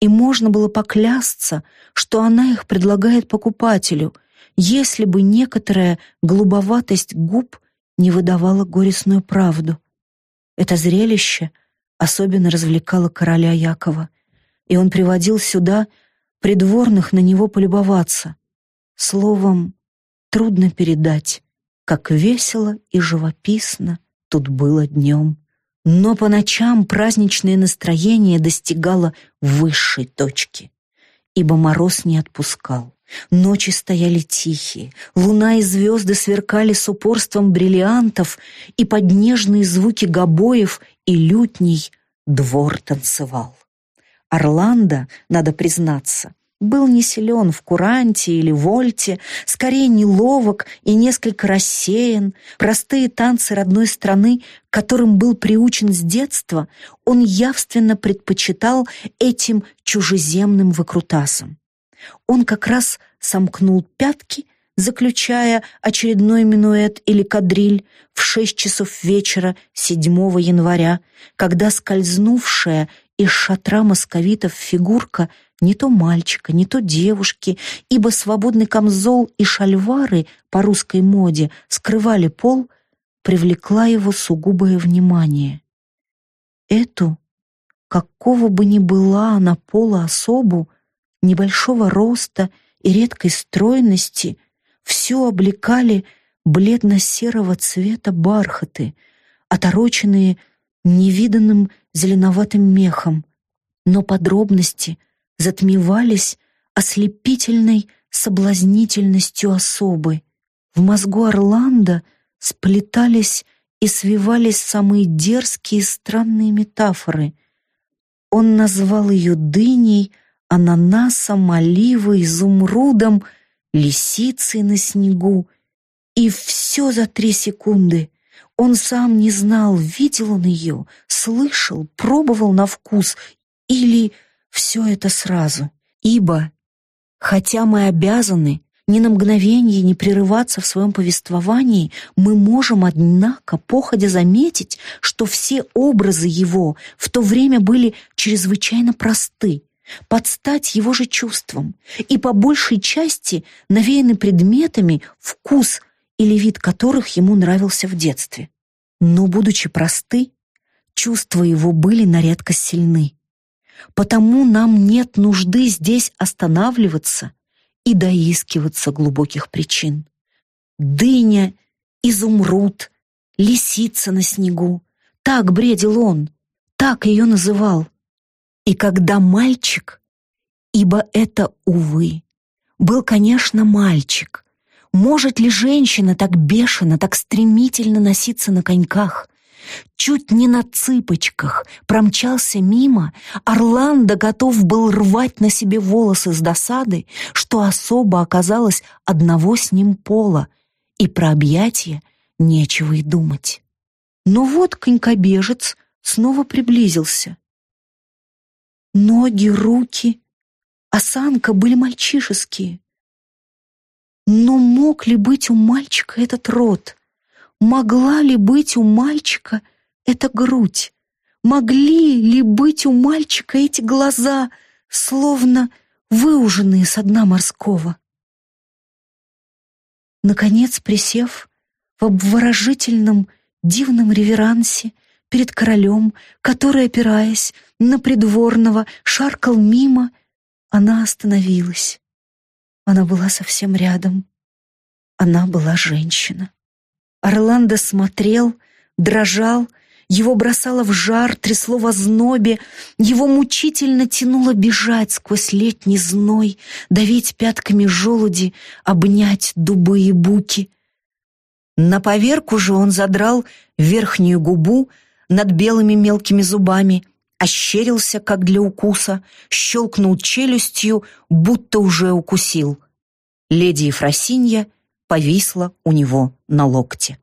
и можно было поклясться, что она их предлагает покупателю, если бы некоторая голубоватость губ не выдавала горестную правду. Это зрелище особенно развлекало короля Якова — и он приводил сюда придворных на него полюбоваться. Словом, Трудно передать, как весело и живописно тут было днем. Но по ночам праздничное настроение достигало высшей точки, ибо мороз не отпускал. Ночи стояли тихие, луна и звезды сверкали с упорством бриллиантов, и под нежные звуки гобоев и лютней двор танцевал. Орландо, надо признаться, был не силен в куранте или вольте, скорее неловок и несколько рассеян. Простые танцы родной страны, которым был приучен с детства, он явственно предпочитал этим чужеземным выкрутасам. Он как раз сомкнул пятки, заключая очередной минуэт или кадриль в шесть часов вечера 7 января, когда скользнувшая из шатра московитов фигурка не то мальчика, не то девушки, ибо свободный камзол и шальвары по русской моде скрывали пол, привлекла его сугубое внимание. Эту, какого бы ни была она пола особу, небольшого роста и редкой стройности, все облекали бледно-серого цвета бархаты, отороченные невиданным зеленоватым мехом, но подробности затмевались ослепительной соблазнительностью особы. В мозгу Орландо сплетались и свивались самые дерзкие и странные метафоры. Он назвал ее дыней, ананасом, оливой, изумрудом, лисицей на снегу. И все за три секунды. Он сам не знал, видел он ее, слышал, пробовал на вкус или все это сразу. Ибо, хотя мы обязаны ни на мгновение не прерываться в своем повествовании, мы можем, однако, походя заметить, что все образы его в то время были чрезвычайно просты, под стать его же чувствам, и по большей части навеяны предметами, вкус или вид которых ему нравился в детстве. Но, будучи просты, чувства его были на редкость сильны. Потому нам нет нужды здесь останавливаться и доискиваться глубоких причин. Дыня, изумруд, лисица на снегу. Так бредил он, так ее называл. И когда мальчик, ибо это, увы, был, конечно, мальчик, может ли женщина так бешено, так стремительно носиться на коньках? Чуть не на цыпочках промчался мимо, Орландо готов был рвать на себе волосы с досады, что особо оказалось одного с ним пола, и про объятия нечего и думать. Но вот конькобежец снова приблизился. Ноги, руки, осанка были мальчишеские. Но мог ли быть у мальчика этот рот? Могла ли быть у мальчика эта грудь? Могли ли быть у мальчика эти глаза, словно выуженные со дна морского? Наконец, присев в обворожительном дивном реверансе перед королем, который, опираясь на придворного, шаркал мимо, она остановилась. Она была совсем рядом. Она была женщина. Орландо смотрел, дрожал, его бросало в жар, трясло в ознобе, его мучительно тянуло бежать сквозь летний зной, давить пятками желуди, обнять дубы и буки. На поверку же он задрал верхнюю губу над белыми мелкими зубами, ощерился, как для укуса, щелкнул челюстью, будто уже укусил. Леди Ефросинья повисла у него на локте.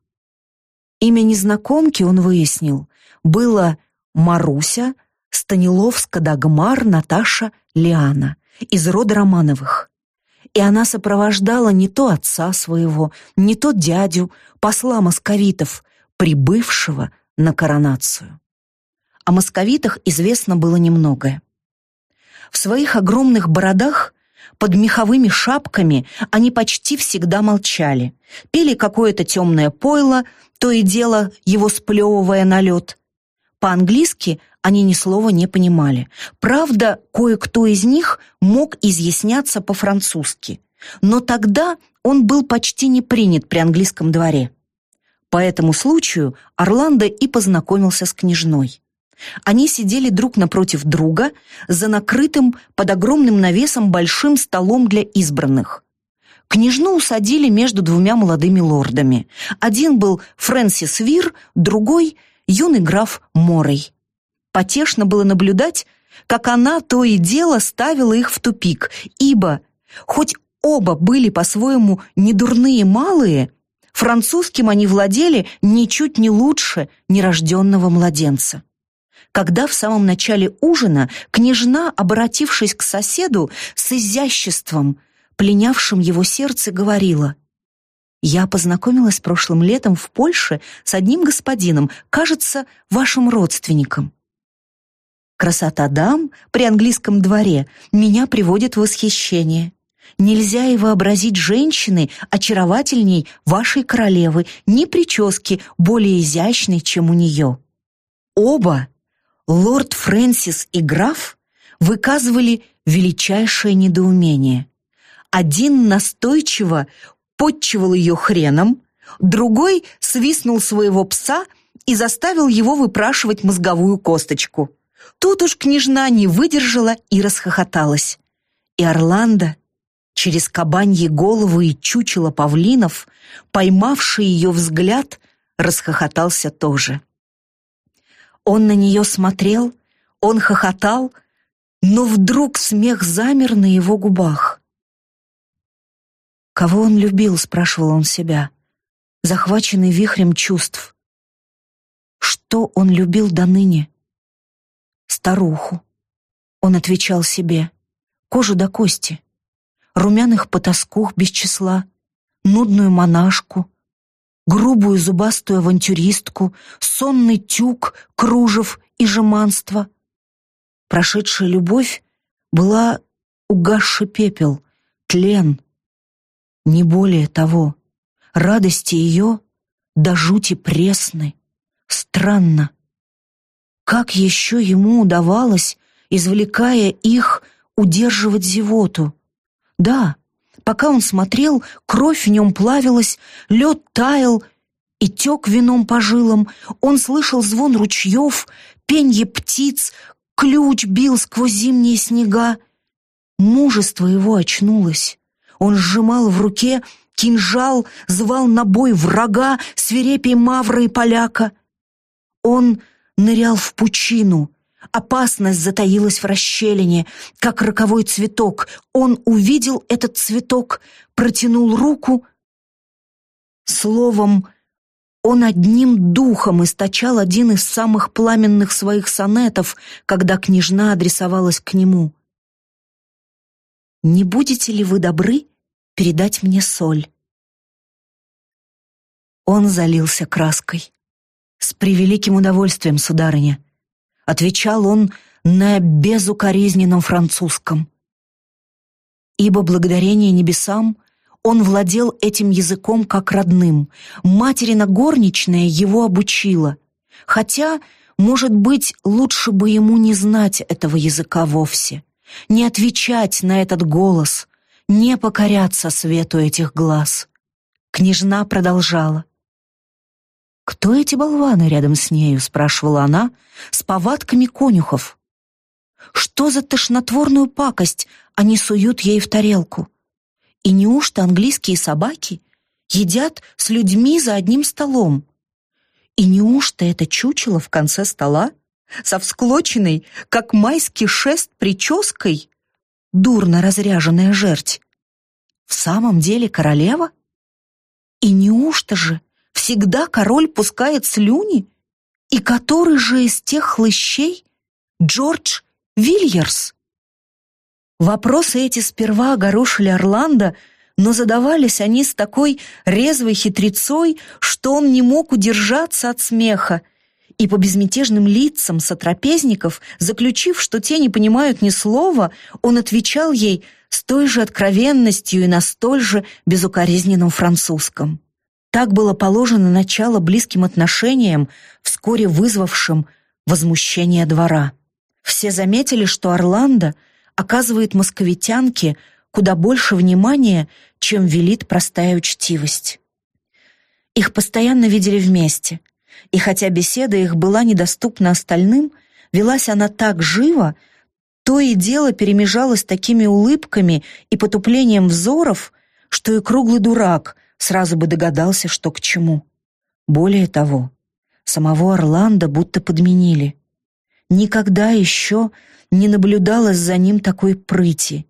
Имя незнакомки, он выяснил, было Маруся Станиловска-Дагмар Наташа Лиана из рода Романовых. И она сопровождала не то отца своего, не то дядю, посла московитов, прибывшего на коронацию. О московитах известно было немногое. В своих огромных бородах, под меховыми шапками, они почти всегда молчали, пили какое-то темное пойло, то и дело его сплевывая на лед. По-английски они ни слова не понимали. Правда, кое-кто из них мог изъясняться по-французски. но тогда он был почти не принят при английском дворе. По этому случаю Орландо и познакомился с княжной. Они сидели друг напротив друга за накрытым под огромным навесом большим столом для избранных. Княжну усадили между двумя молодыми лордами. Один был Фрэнсис Вир, другой — юный граф Морей. Потешно было наблюдать, как она то и дело ставила их в тупик, ибо, хоть оба были по-своему недурные малые, французским они владели ничуть не лучше нерожденного младенца. Когда в самом начале ужина княжна, обратившись к соседу с изяществом, пленявшим его сердце, говорила «Я познакомилась прошлым летом в Польше с одним господином, кажется, вашим родственником. Красота дам при английском дворе меня приводит в восхищение. Нельзя и вообразить женщины очаровательней вашей королевы, ни прически более изящной, чем у нее. Оба, лорд Фрэнсис и граф, выказывали величайшее недоумение. Один настойчиво подчивал ее хреном, другой свистнул своего пса и заставил его выпрашивать мозговую косточку. Тут уж княжна не выдержала и расхохоталась. И Орландо, через кабаньи голову и чучело павлинов, поймавший ее взгляд, расхохотался тоже. Он на нее смотрел, он хохотал, но вдруг смех замер на его губах. Кого он любил, спрашивал он себя, захваченный вихрем чувств. Что он любил до ныне? старуху. Он отвечал себе. Кожу до кости. Румяных потаскух без числа. Нудную монашку. Грубую зубастую авантюристку. Сонный тюк, кружев и жеманство. Прошедшая любовь была угасший пепел, тлен. Не более того. Радости ее до жути пресны. Странно, как еще ему удавалось, извлекая их, удерживать зевоту? Да, пока он смотрел, кровь в нем плавилась, лед таял и тек вином по жилам, он слышал звон ручьев, пенье птиц, ключ бил сквозь зимние снега. Мужество его очнулось. Он сжимал в руке кинжал, звал на бой врага, свирепей Мавра и Поляка. Он нырял в пучину. Опасность затаилась в расщелине, как роковой цветок. Он увидел этот цветок, протянул руку. Словом, он одним духом источал один из самых пламенных своих сонетов, когда княжна адресовалась к нему. «Не будете ли вы добры передать мне соль?» Он залился краской. «С превеликим удовольствием, сударыня», — отвечал он на безукоризненном французском. Ибо благодарение небесам он владел этим языком как родным, материна горничная его обучила, хотя, может быть, лучше бы ему не знать этого языка вовсе, не отвечать на этот голос, не покоряться свету этих глаз. Княжна продолжала. «Кто эти болваны рядом с нею?» — спрашивала она, с повадками конюхов. «Что за тошнотворную пакость они суют ей в тарелку? И неужто английские собаки едят с людьми за одним столом? И неужто это чучело в конце стола со всклоченной, как майский шест, прической, дурно разряженная жерть? В самом деле королева? И неужто же всегда король пускает слюни? И который же из тех хлыщей Джордж Вильерс? Вопросы эти сперва огорошили Орландо, но задавались они с такой резвой хитрецой, что он не мог удержаться от смеха, и по безмятежным лицам сотрапезников, заключив, что те не понимают ни слова, он отвечал ей с той же откровенностью и на столь же безукоризненном французском. Так было положено начало близким отношениям, вскоре вызвавшим возмущение двора. Все заметили, что Орландо оказывает московитянке куда больше внимания, чем велит простая учтивость. Их постоянно видели вместе, и хотя беседа их была недоступна остальным, велась она так живо, то и дело перемежалось такими улыбками и потуплением взоров, что и круглый дурак сразу бы догадался, что к чему. Более того, самого Орландо будто подменили. Никогда еще не наблюдалось за ним такой прыти.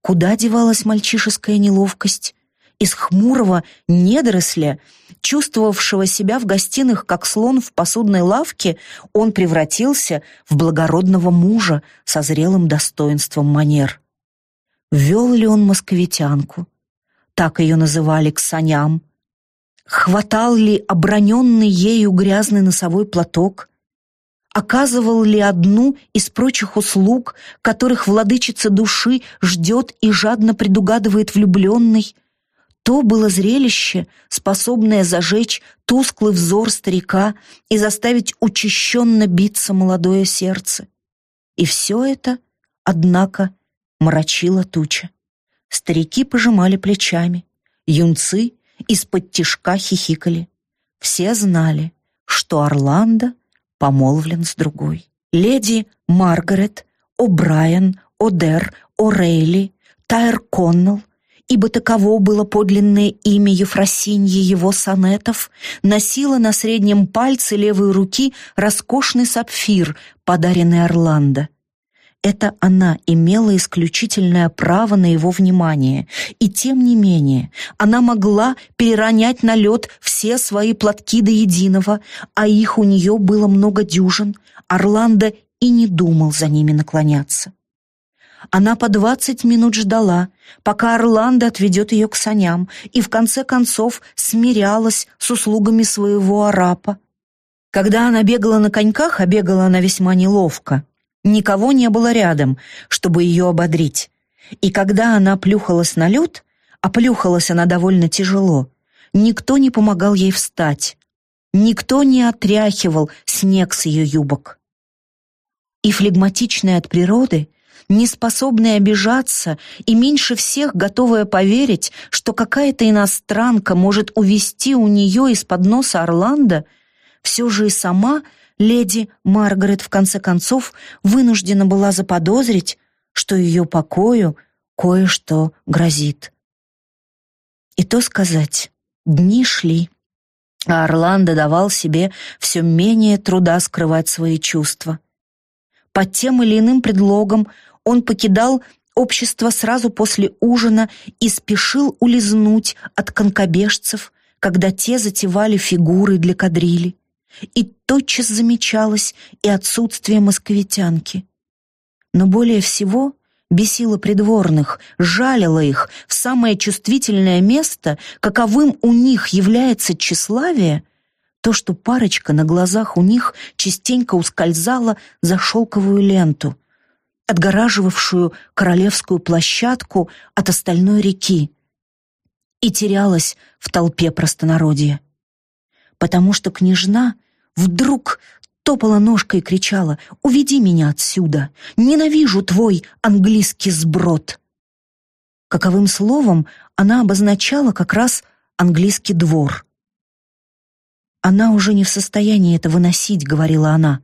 Куда девалась мальчишеская неловкость? Из хмурого недоросля, чувствовавшего себя в гостиных как слон в посудной лавке, он превратился в благородного мужа со зрелым достоинством манер. Вел ли он московитянку? Так ее называли к саням. Хватал ли оброненный ею грязный носовой платок? оказывал ли одну из прочих услуг, которых владычица души ждет и жадно предугадывает влюбленный, то было зрелище, способное зажечь тусклый взор старика и заставить учащенно биться молодое сердце. И все это, однако, мрачила туча. Старики пожимали плечами, юнцы из-под тишка хихикали. Все знали, что Орландо помолвлен с другой. Леди Маргарет, О'Брайен, Одер, О'Рейли, Тайр Коннелл, ибо таково было подлинное имя Ефросиньи его сонетов, носила на среднем пальце левой руки роскошный сапфир, подаренный Орландо. Это она имела исключительное право на его внимание, и тем не менее она могла переронять на лед все свои платки до единого, а их у нее было много дюжин, Орландо и не думал за ними наклоняться. Она по двадцать минут ждала, пока Орландо отведет ее к саням, и в конце концов смирялась с услугами своего арапа. Когда она бегала на коньках, а бегала она весьма неловко, Никого не было рядом, чтобы ее ободрить. И когда она плюхалась на лед, а плюхалась она довольно тяжело, никто не помогал ей встать. Никто не отряхивал снег с ее юбок. И флегматичная от природы, неспособная обижаться и меньше всех готовая поверить, что какая-то иностранка может увести у нее из-под носа Орландо, все же и сама – леди Маргарет в конце концов вынуждена была заподозрить, что ее покою кое-что грозит. И то сказать, дни шли, а Орландо давал себе все менее труда скрывать свои чувства. Под тем или иным предлогом он покидал общество сразу после ужина и спешил улизнуть от конкобежцев, когда те затевали фигуры для кадрили и тотчас замечалось и отсутствие московитянки. Но более всего бесило придворных, жалило их в самое чувствительное место, каковым у них является тщеславие, то, что парочка на глазах у них частенько ускользала за шелковую ленту, отгораживавшую королевскую площадку от остальной реки, и терялась в толпе простонародья. Потому что княжна вдруг топала ножкой и кричала «Уведи меня отсюда! Ненавижу твой английский сброд!» Каковым словом она обозначала как раз английский двор. «Она уже не в состоянии это выносить», — говорила она.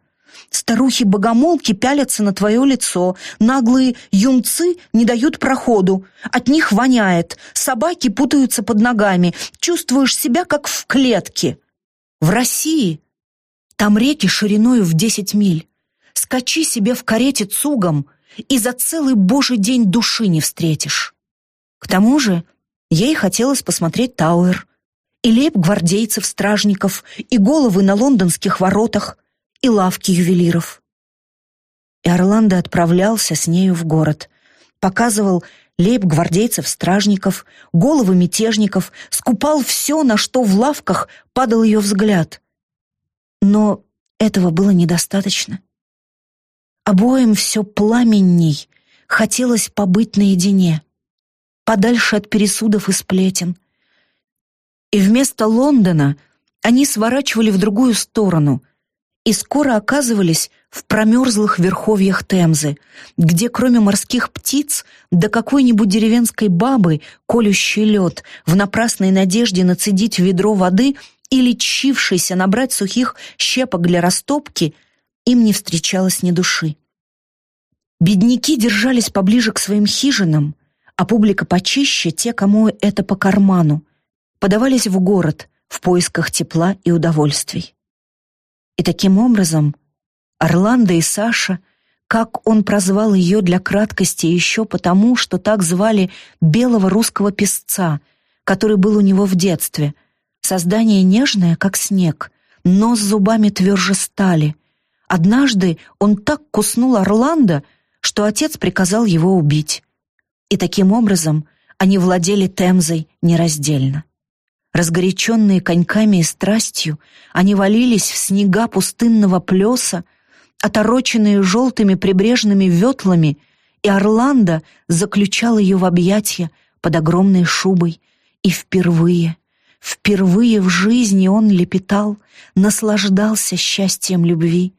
«Старухи-богомолки пялятся на твое лицо, наглые юнцы не дают проходу, от них воняет, собаки путаются под ногами, чувствуешь себя как в клетке. В России там реки шириною в десять миль. Скачи себе в карете цугом, и за целый божий день души не встретишь. К тому же ей хотелось посмотреть Тауэр, и лейб-гвардейцев-стражников, и головы на лондонских воротах, и лавки ювелиров. И Орландо отправлялся с нею в город, показывал лейб-гвардейцев-стражников, головы мятежников, скупал все, на что в лавках падал ее взгляд. Но этого было недостаточно. Обоим все пламенней хотелось побыть наедине, подальше от пересудов и сплетен. И вместо Лондона они сворачивали в другую сторону, и скоро оказывались в промерзлых верховьях Темзы, где кроме морских птиц да какой-нибудь деревенской бабы, колющий лед, в напрасной надежде нацедить ведро воды или чившейся набрать сухих щепок для растопки, им не встречалось ни души. Бедняки держались поближе к своим хижинам, а публика почище, те, кому это по карману, подавались в город в поисках тепла и удовольствий. И таким образом Орландо и Саша, как он прозвал ее для краткости еще потому, что так звали белого русского песца, который был у него в детстве, создание нежное, как снег, но с зубами тверже стали. Однажды он так куснул Орландо, что отец приказал его убить. И таким образом они владели Темзой нераздельно. Разгоряченные коньками и страстью, они валились в снега пустынного плеса, отороченные желтыми прибрежными ветлами, и Орландо заключал ее в объятия под огромной шубой, и впервые, впервые в жизни он лепетал, наслаждался счастьем любви.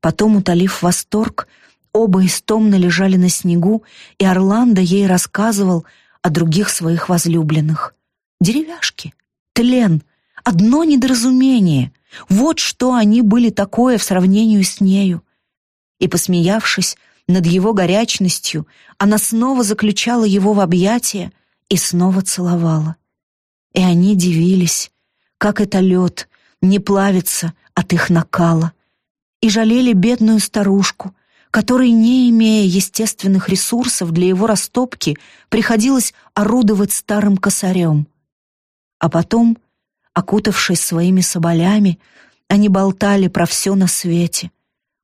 Потом, утолив восторг, оба истомно лежали на снегу, и Орландо ей рассказывал о других своих возлюбленных — Деревяшки, тлен, одно недоразумение. Вот что они были такое в сравнении с нею. И, посмеявшись над его горячностью, она снова заключала его в объятия и снова целовала. И они дивились, как это лед не плавится от их накала, и жалели бедную старушку, которой, не имея естественных ресурсов для его растопки, приходилось орудовать старым косарем. А потом, окутавшись своими соболями, они болтали про все на свете,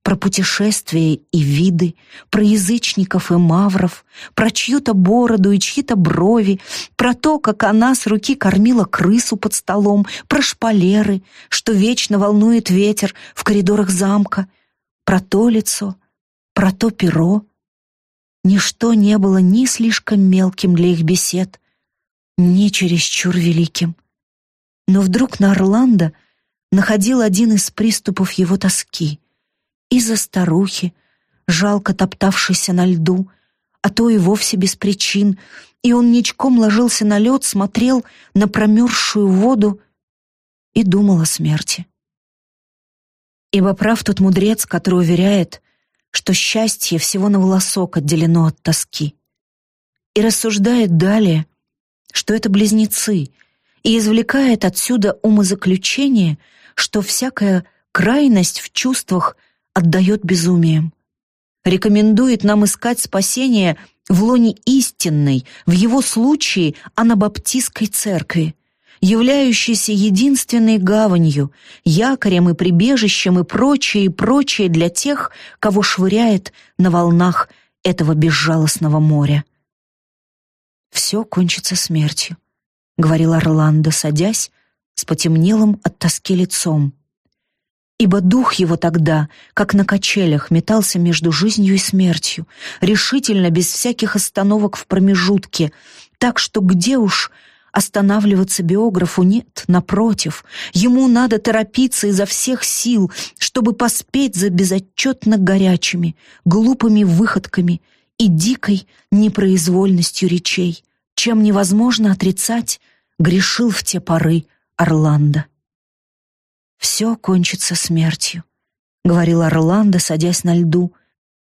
про путешествия и виды, про язычников и мавров, про чью-то бороду и чьи-то брови, про то, как она с руки кормила крысу под столом, про шпалеры, что вечно волнует ветер в коридорах замка, про то лицо, про то перо. Ничто не было ни слишком мелким для их бесед, не чересчур великим. Но вдруг на Орландо находил один из приступов его тоски. Из-за старухи, жалко топтавшейся на льду, а то и вовсе без причин, и он ничком ложился на лед, смотрел на промерзшую воду и думал о смерти. Ибо прав тот мудрец, который уверяет, что счастье всего на волосок отделено от тоски. И рассуждает далее — что это близнецы, и извлекает отсюда умозаключение, что всякая крайность в чувствах отдает безумием. Рекомендует нам искать спасение в лоне истинной, в его случае анабаптистской церкви, являющейся единственной гаванью, якорем и прибежищем и прочее, и прочее для тех, кого швыряет на волнах этого безжалостного моря все кончится смертью», — говорил Орландо, садясь, с потемнелым от тоски лицом. Ибо дух его тогда, как на качелях, метался между жизнью и смертью, решительно, без всяких остановок в промежутке, так что где уж останавливаться биографу нет, напротив, ему надо торопиться изо всех сил, чтобы поспеть за безотчетно горячими, глупыми выходками и дикой непроизвольностью речей, чем невозможно отрицать, грешил в те поры Орландо. «Все кончится смертью», — говорил Орландо, садясь на льду.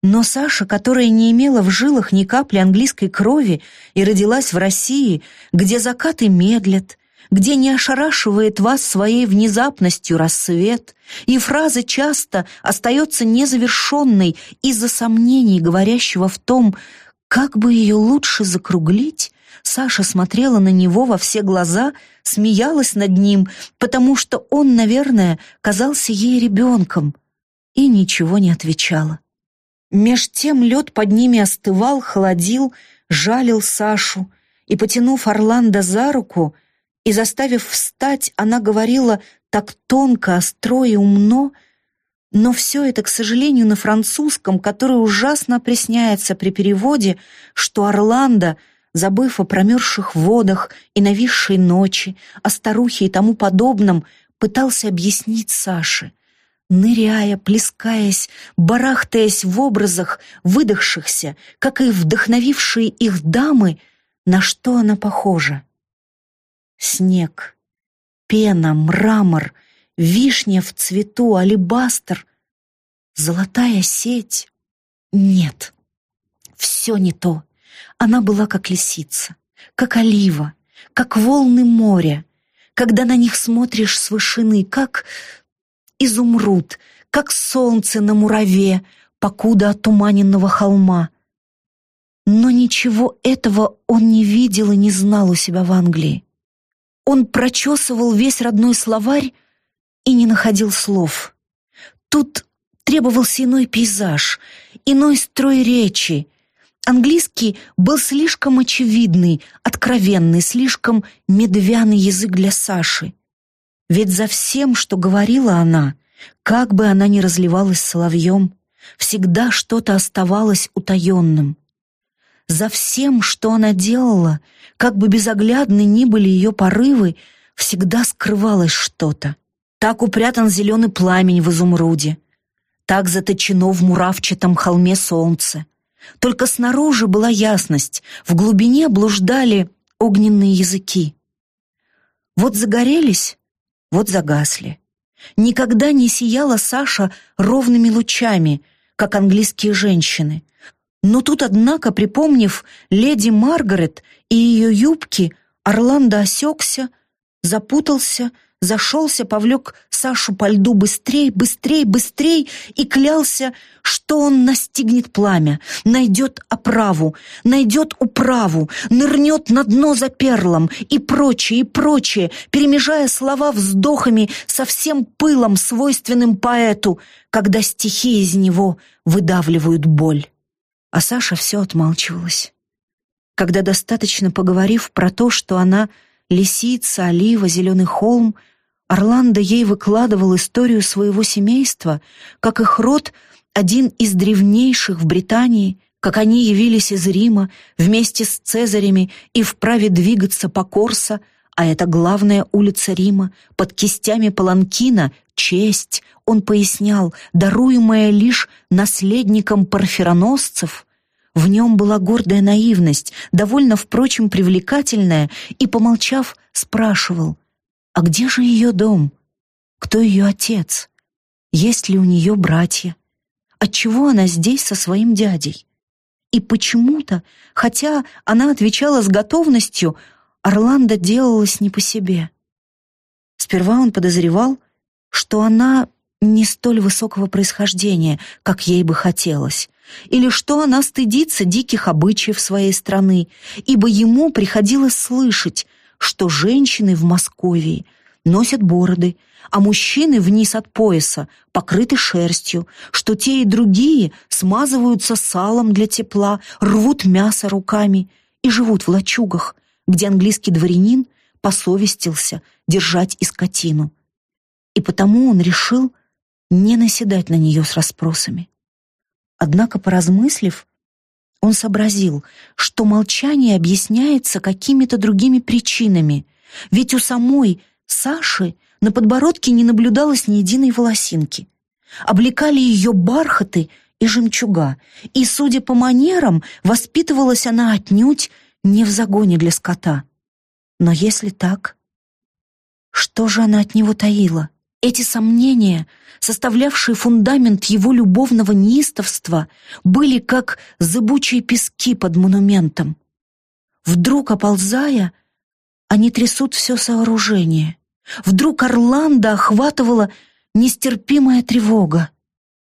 Но Саша, которая не имела в жилах ни капли английской крови и родилась в России, где закаты медлят, где не ошарашивает вас своей внезапностью рассвет, и фраза часто остается незавершенной из-за сомнений, говорящего в том, как бы ее лучше закруглить, Саша смотрела на него во все глаза, смеялась над ним, потому что он, наверное, казался ей ребенком, и ничего не отвечала. Меж тем лед под ними остывал, холодил, жалил Сашу, и, потянув Орландо за руку и заставив встать, она говорила так тонко, остро и умно, но все это, к сожалению, на французском, который ужасно опресняется при переводе, что Орландо — забыв о промерзших водах и нависшей ночи, о старухе и тому подобном, пытался объяснить Саше. ныряя, плескаясь, барахтаясь в образах выдохшихся, как и вдохновившие их дамы, на что она похожа? Снег, пена, мрамор, вишня в цвету, алебастр, золотая сеть. Нет, все не то. Она была как лисица, как олива, как волны моря, когда на них смотришь с вышины, как изумруд, как солнце на мураве, покуда отуманенного холма. Но ничего этого он не видел и не знал у себя в Англии. Он прочесывал весь родной словарь и не находил слов. Тут требовался иной пейзаж, иной строй речи. Английский был слишком очевидный, откровенный, слишком медвяный язык для Саши. Ведь за всем, что говорила она, как бы она ни разливалась соловьем, всегда что-то оставалось утаенным. За всем, что она делала, как бы безоглядны ни были ее порывы, всегда скрывалось что-то. Так упрятан зеленый пламень в изумруде, так заточено в муравчатом холме солнце. Только снаружи была ясность, в глубине блуждали огненные языки. Вот загорелись, вот загасли. Никогда не сияла Саша ровными лучами, как английские женщины. Но тут, однако, припомнив леди Маргарет и ее юбки, Орландо осекся, запутался, зашелся, повлек Сашу по льду быстрей, быстрей, быстрей и клялся, что он настигнет пламя, найдет оправу, найдет управу, нырнет на дно за перлом и прочее, и прочее, перемежая слова вздохами со всем пылом, свойственным поэту, когда стихи из него выдавливают боль. А Саша все отмалчивалась. Когда достаточно поговорив про то, что она лисица, олива, зеленый холм — Орландо ей выкладывал историю своего семейства, как их род один из древнейших в Британии, как они явились из Рима вместе с Цезарями и вправе двигаться по Корсо, а это главная улица Рима, под кистями паланкина, честь, он пояснял, даруемая лишь наследникам парфироносцев. В нем была гордая наивность, довольно, впрочем, привлекательная, и, помолчав, спрашивал, а где же ее дом? Кто ее отец? Есть ли у нее братья? Отчего она здесь со своим дядей? И почему-то, хотя она отвечала с готовностью, Орландо делалась не по себе. Сперва он подозревал, что она не столь высокого происхождения, как ей бы хотелось, или что она стыдится диких обычаев своей страны, ибо ему приходилось слышать, что женщины в Москве носят бороды, а мужчины вниз от пояса покрыты шерстью, что те и другие смазываются салом для тепла, рвут мясо руками и живут в лачугах, где английский дворянин посовестился держать и скотину. И потому он решил не наседать на нее с расспросами. Однако, поразмыслив, он сообразил, что молчание объясняется какими-то другими причинами, ведь у самой Саши на подбородке не наблюдалось ни единой волосинки. Облекали ее бархаты и жемчуга, и, судя по манерам, воспитывалась она отнюдь не в загоне для скота. Но если так, что же она от него таила? Эти сомнения, составлявшие фундамент его любовного неистовства, были как зыбучие пески под монументом. Вдруг, оползая, они трясут все сооружение. Вдруг Орландо охватывала нестерпимая тревога,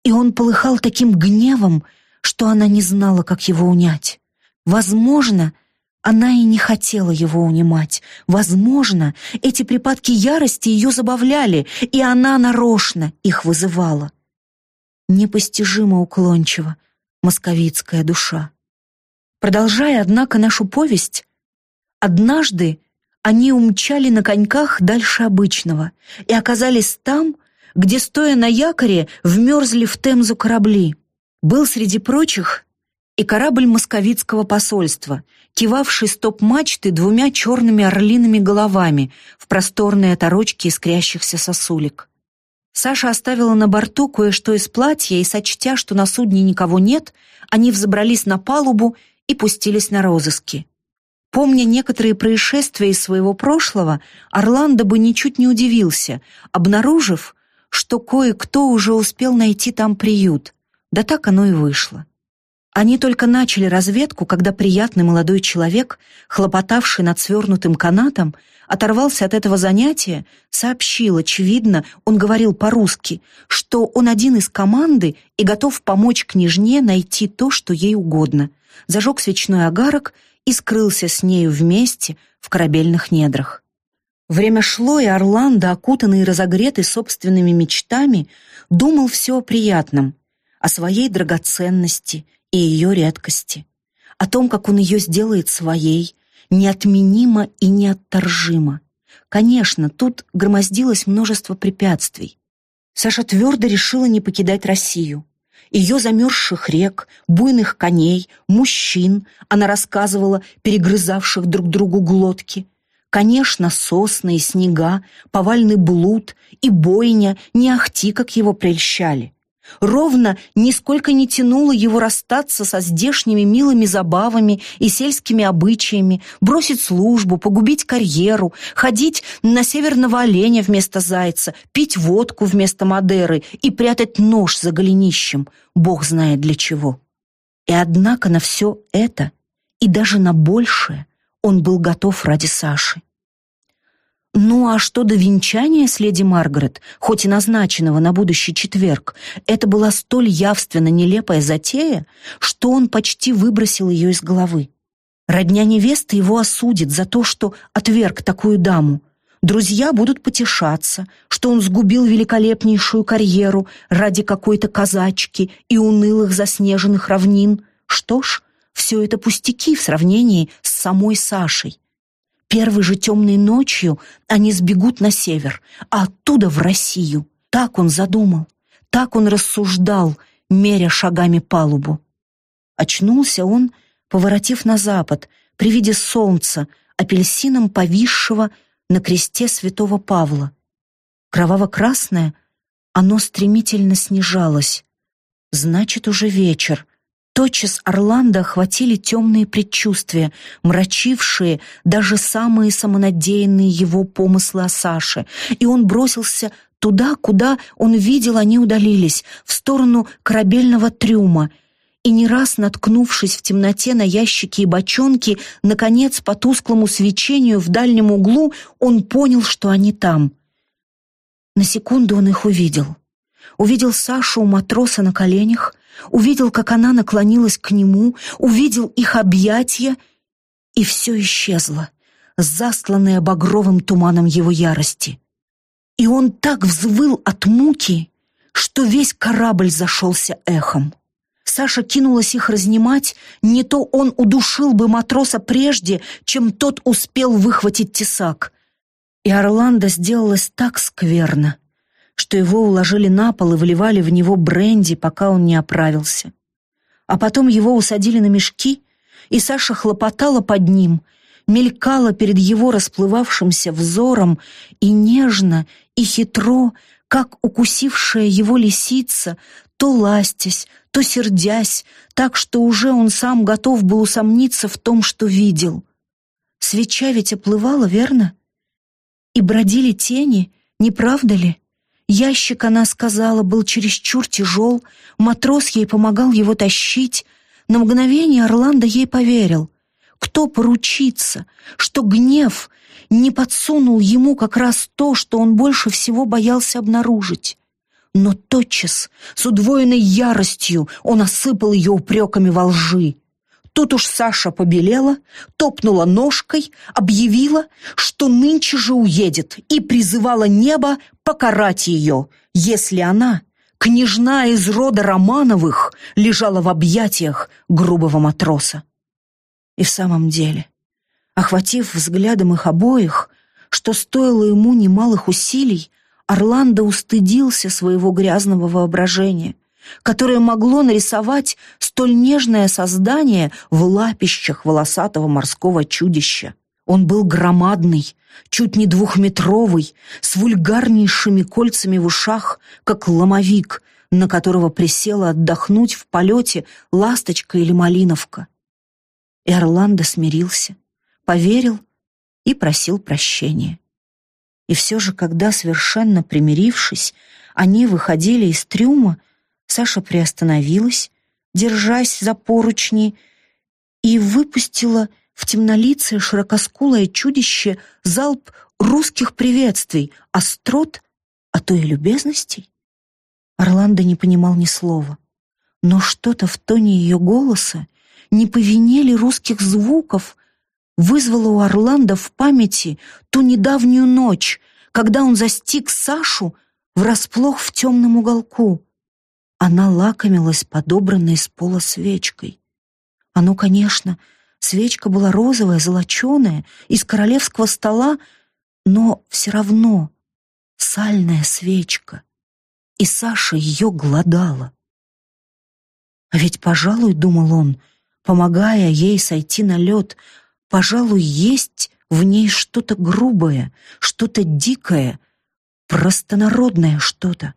и он полыхал таким гневом, что она не знала, как его унять. Возможно, она и не хотела его унимать. Возможно, эти припадки ярости ее забавляли, и она нарочно их вызывала. Непостижимо уклончиво московицкая душа. Продолжая, однако, нашу повесть, однажды они умчали на коньках дальше обычного и оказались там, где, стоя на якоре, вмерзли в Темзу корабли. Был среди прочих и корабль московицкого посольства, кивавший стоп-мачты двумя черными орлиными головами в просторные оторочки искрящихся сосулек. Саша оставила на борту кое-что из платья, и, сочтя, что на судне никого нет, они взобрались на палубу и пустились на розыски. Помня некоторые происшествия из своего прошлого, Орландо бы ничуть не удивился, обнаружив, что кое-кто уже успел найти там приют. Да так оно и вышло. Они только начали разведку, когда приятный молодой человек, хлопотавший над свернутым канатом, оторвался от этого занятия, сообщил, очевидно, он говорил по-русски, что он один из команды и готов помочь княжне найти то, что ей угодно. Зажег свечной огарок и скрылся с нею вместе в корабельных недрах. Время шло, и Орландо, окутанный и разогретый собственными мечтами, думал все о приятном, о своей драгоценности и ее редкости, о том, как он ее сделает своей, неотменимо и неотторжимо. Конечно, тут громоздилось множество препятствий. Саша твердо решила не покидать Россию. Ее замерзших рек, буйных коней, мужчин, она рассказывала, перегрызавших друг другу глотки. Конечно, сосны и снега, повальный блуд и бойня не ахти, как его прельщали. Ровно нисколько не тянуло его расстаться со здешними милыми забавами и сельскими обычаями, бросить службу, погубить карьеру, ходить на северного оленя вместо зайца, пить водку вместо Мадеры и прятать нож за голенищем, бог знает для чего. И однако на все это, и даже на большее, он был готов ради Саши. Ну а что до венчания с леди Маргарет, хоть и назначенного на будущий четверг, это была столь явственно нелепая затея, что он почти выбросил ее из головы. Родня невесты его осудит за то, что отверг такую даму. Друзья будут потешаться, что он сгубил великолепнейшую карьеру ради какой-то казачки и унылых заснеженных равнин. Что ж, все это пустяки в сравнении с самой Сашей. Первой же темной ночью они сбегут на север, а оттуда в Россию. Так он задумал, так он рассуждал, меря шагами палубу. Очнулся он, поворотив на запад, при виде солнца, апельсином повисшего на кресте святого Павла. Кроваво-красное, оно стремительно снижалось. Значит, уже вечер, Тотчас Орландо охватили темные предчувствия, мрачившие даже самые самонадеянные его помыслы о Саше, и он бросился туда, куда он видел, они удалились, в сторону корабельного трюма, и не раз наткнувшись в темноте на ящики и бочонки, наконец, по тусклому свечению в дальнем углу, он понял, что они там. На секунду он их увидел. Увидел Сашу у матроса на коленях, увидел, как она наклонилась к нему, увидел их объятия, и все исчезло, застланное багровым туманом его ярости. И он так взвыл от муки, что весь корабль зашелся эхом. Саша кинулась их разнимать, не то он удушил бы матроса прежде, чем тот успел выхватить тесак. И Орландо сделалось так скверно, что его уложили на пол и вливали в него бренди, пока он не оправился. А потом его усадили на мешки, и Саша хлопотала под ним, мелькала перед его расплывавшимся взором и нежно, и хитро, как укусившая его лисица, то ластясь, то сердясь, так что уже он сам готов был усомниться в том, что видел. Свеча ведь оплывала, верно? И бродили тени, не правда ли? Ящик, она сказала, был чересчур тяжел, матрос ей помогал его тащить. На мгновение Орландо ей поверил. Кто поручится, что гнев не подсунул ему как раз то, что он больше всего боялся обнаружить? Но тотчас, с удвоенной яростью, он осыпал ее упреками во лжи. Тут уж Саша побелела, топнула ножкой, объявила, что нынче же уедет, и призывала небо покарать ее, если она, княжна из рода Романовых, лежала в объятиях грубого матроса. И в самом деле, охватив взглядом их обоих, что стоило ему немалых усилий, Орландо устыдился своего грязного воображения — которое могло нарисовать столь нежное создание в лапищах волосатого морского чудища. Он был громадный, чуть не двухметровый, с вульгарнейшими кольцами в ушах, как ломовик, на которого присела отдохнуть в полете ласточка или малиновка. И Орландо смирился, поверил и просил прощения. И все же, когда, совершенно примирившись, они выходили из трюма, Саша приостановилась, держась за поручни, и выпустила в темнолицее широкоскулое чудище залп русских приветствий, острот, а то и любезностей. Орландо не понимал ни слова, но что-то в тоне ее голоса, не по вине ли русских звуков, вызвало у Орландо в памяти ту недавнюю ночь, когда он застиг Сашу врасплох в темном уголку. Она лакомилась подобранной с пола свечкой. Оно, конечно, свечка была розовая, золоченая, из королевского стола, но все равно сальная свечка, и Саша ее глодала. А ведь, пожалуй, думал он, помогая ей сойти на лед, пожалуй, есть в ней что-то грубое, что-то дикое, простонародное что-то.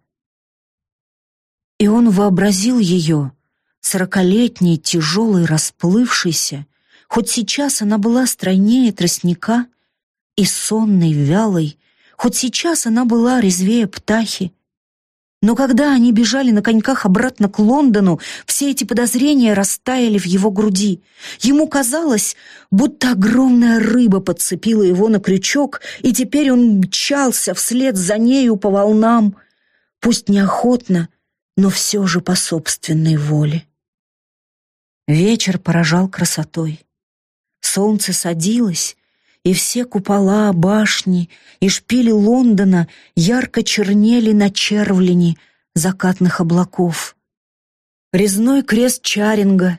И он вообразил ее, сорокалетней, тяжелой, расплывшейся, хоть сейчас она была стройнее тростника и сонной, вялой, хоть сейчас она была резвее птахи, но когда они бежали на коньках обратно к Лондону, все эти подозрения растаяли в его груди. Ему казалось, будто огромная рыба подцепила его на крючок, и теперь он мчался вслед за нею по волнам, пусть неохотно, но все же по собственной воле. Вечер поражал красотой. Солнце садилось, и все купола, башни и шпили Лондона ярко чернели на червлени закатных облаков. Резной крест Чаринга,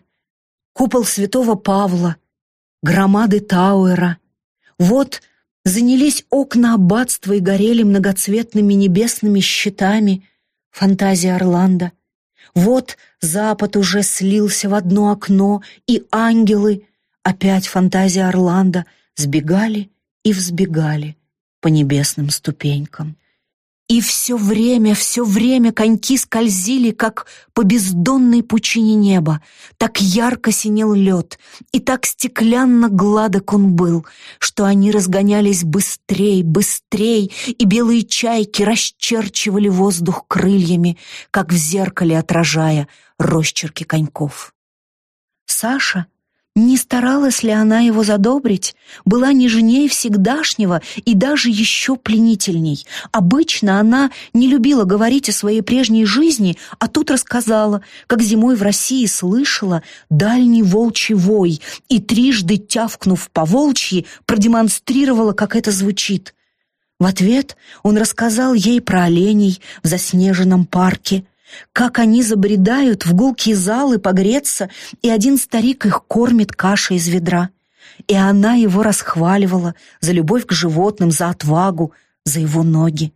купол святого Павла, громады Тауэра. Вот занялись окна аббатства и горели многоцветными небесными щитами фантазия Орландо. Вот запад уже слился в одно окно, и ангелы, опять фантазия Орландо — сбегали и взбегали по небесным ступенькам. И все время, все время коньки скользили, как по бездонной пучине неба. Так ярко синел лед, и так стеклянно гладок он был, что они разгонялись быстрей, быстрей, и белые чайки расчерчивали воздух крыльями, как в зеркале отражая росчерки коньков. Саша не старалась ли она его задобрить, была нежнее всегдашнего и даже еще пленительней. Обычно она не любила говорить о своей прежней жизни, а тут рассказала, как зимой в России слышала дальний волчий вой и трижды тявкнув по волчьи, продемонстрировала, как это звучит. В ответ он рассказал ей про оленей в заснеженном парке, как они забредают в гулкие залы погреться, и один старик их кормит кашей из ведра. И она его расхваливала за любовь к животным, за отвагу, за его ноги.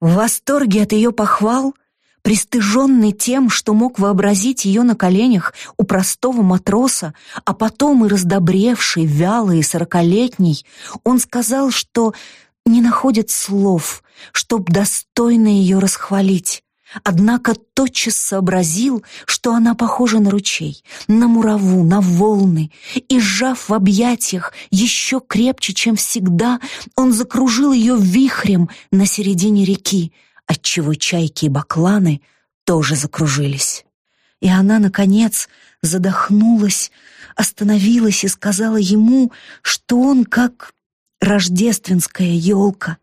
В восторге от ее похвал, пристыженный тем, что мог вообразить ее на коленях у простого матроса, а потом и раздобревший, вялый и сорокалетний, он сказал, что не находит слов, чтоб достойно ее расхвалить. Однако тотчас сообразил, что она похожа на ручей, на мураву, на волны, и, сжав в объятиях еще крепче, чем всегда, он закружил ее вихрем на середине реки, отчего чайки и бакланы тоже закружились. И она, наконец, задохнулась, остановилась и сказала ему, что он как рождественская елка,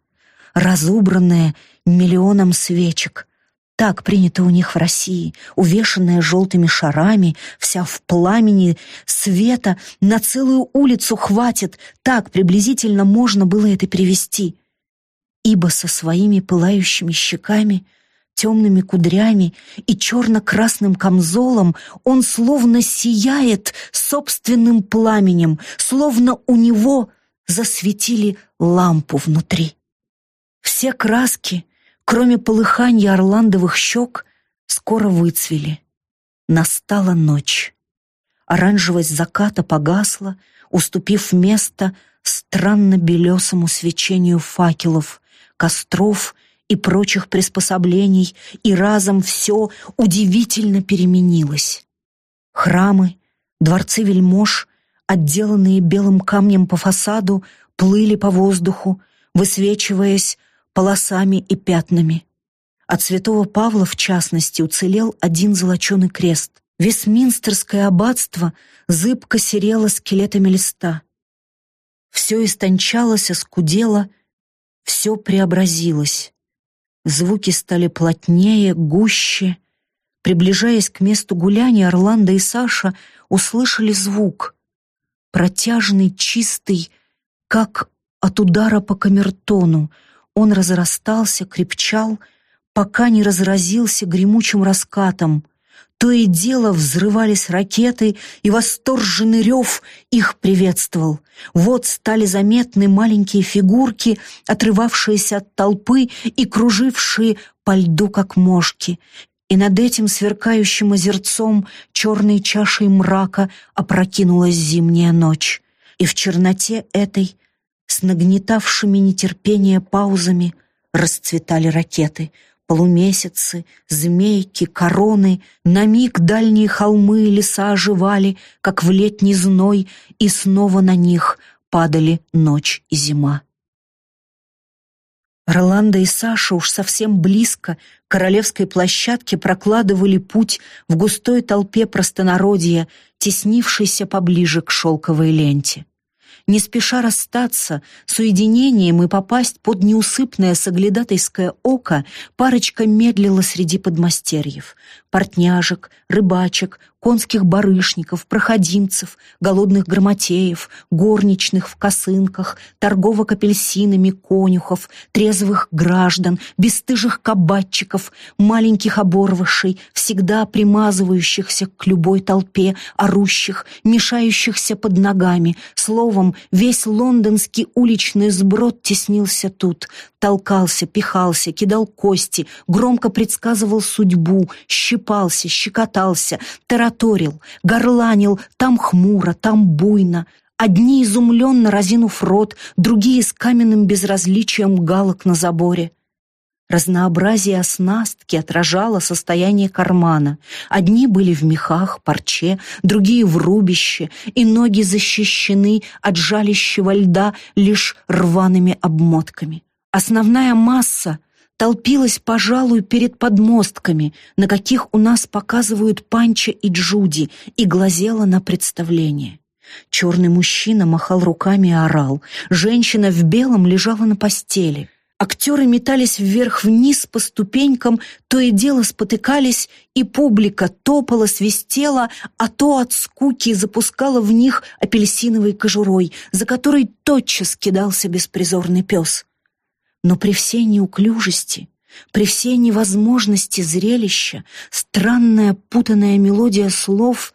разубранная миллионом свечек — так принято у них в России, увешанная желтыми шарами, вся в пламени света, на целую улицу хватит, так приблизительно можно было это перевести. Ибо со своими пылающими щеками, темными кудрями и черно-красным камзолом он словно сияет собственным пламенем, словно у него засветили лампу внутри. Все краски — кроме полыхания орландовых щек, скоро выцвели. Настала ночь. Оранжевость заката погасла, уступив место странно белесому свечению факелов, костров и прочих приспособлений, и разом все удивительно переменилось. Храмы, дворцы вельмож, отделанные белым камнем по фасаду, плыли по воздуху, высвечиваясь полосами и пятнами. От святого Павла, в частности, уцелел один золоченый крест. Вестминстерское аббатство зыбко серело скелетами листа. Все истончалось, оскудело, все преобразилось. Звуки стали плотнее, гуще. Приближаясь к месту гуляния, Орландо и Саша услышали звук. Протяжный, чистый, как от удара по камертону. Он разрастался, крепчал, пока не разразился гремучим раскатом — то и дело взрывались ракеты, и восторженный рев их приветствовал. Вот стали заметны маленькие фигурки, отрывавшиеся от толпы и кружившие по льду, как мошки. И над этим сверкающим озерцом черной чашей мрака опрокинулась зимняя ночь. И в черноте этой, с нагнетавшими нетерпение паузами, расцветали ракеты — полумесяцы, змейки, короны, на миг дальние холмы и леса оживали, как в летний зной, и снова на них падали ночь и зима. Роланда и Саша уж совсем близко к королевской площадке прокладывали путь в густой толпе простонародья, теснившейся поближе к шелковой ленте не спеша расстаться с уединением и попасть под неусыпное соглядатайское око, парочка медлила среди подмастерьев, портняжек, рыбачек, конских барышников, проходимцев, голодных грамотеев, горничных в косынках, торговок апельсинами, конюхов, трезвых граждан, бесстыжих кабачиков, маленьких оборвышей, всегда примазывающихся к любой толпе, орущих, мешающихся под ногами. Словом, весь лондонский уличный сброд теснился тут, толкался, пихался, кидал кости, громко предсказывал судьбу, щипался, щекотался, тараторил, горланил, там хмуро, там буйно. Одни изумленно разинув рот, другие с каменным безразличием галок на заборе. Разнообразие оснастки отражало состояние кармана. Одни были в мехах, парче, другие в рубище, и ноги защищены от жалящего льда лишь рваными обмотками. Основная масса толпилась, пожалуй, перед подмостками, на каких у нас показывают Панча и Джуди, и глазела на представление. Черный мужчина махал руками и орал. Женщина в белом лежала на постели. Актеры метались вверх-вниз по ступенькам, то и дело спотыкались, и публика топала, свистела, а то от скуки запускала в них апельсиновой кожурой, за которой тотчас кидался беспризорный пес. Но при всей неуклюжести, при всей невозможности зрелища, странная путанная мелодия слов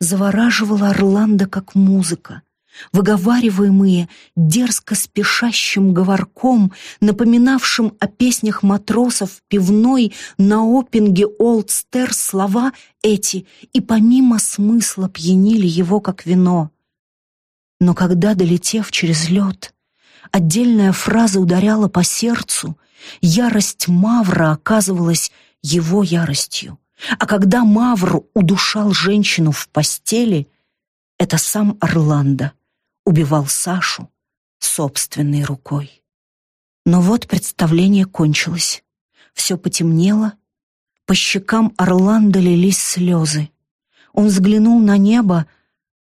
завораживала Орландо как музыка, выговариваемые дерзко спешащим говорком, напоминавшим о песнях матросов пивной на опинге Олдстер слова эти и помимо смысла пьянили его как вино. Но когда, долетев через лед, Отдельная фраза ударяла по сердцу, ярость Мавра оказывалась его яростью. А когда Мавр удушал женщину в постели, это сам Орландо убивал Сашу собственной рукой. Но вот представление кончилось. Все потемнело, по щекам Орландо лились слезы. Он взглянул на небо,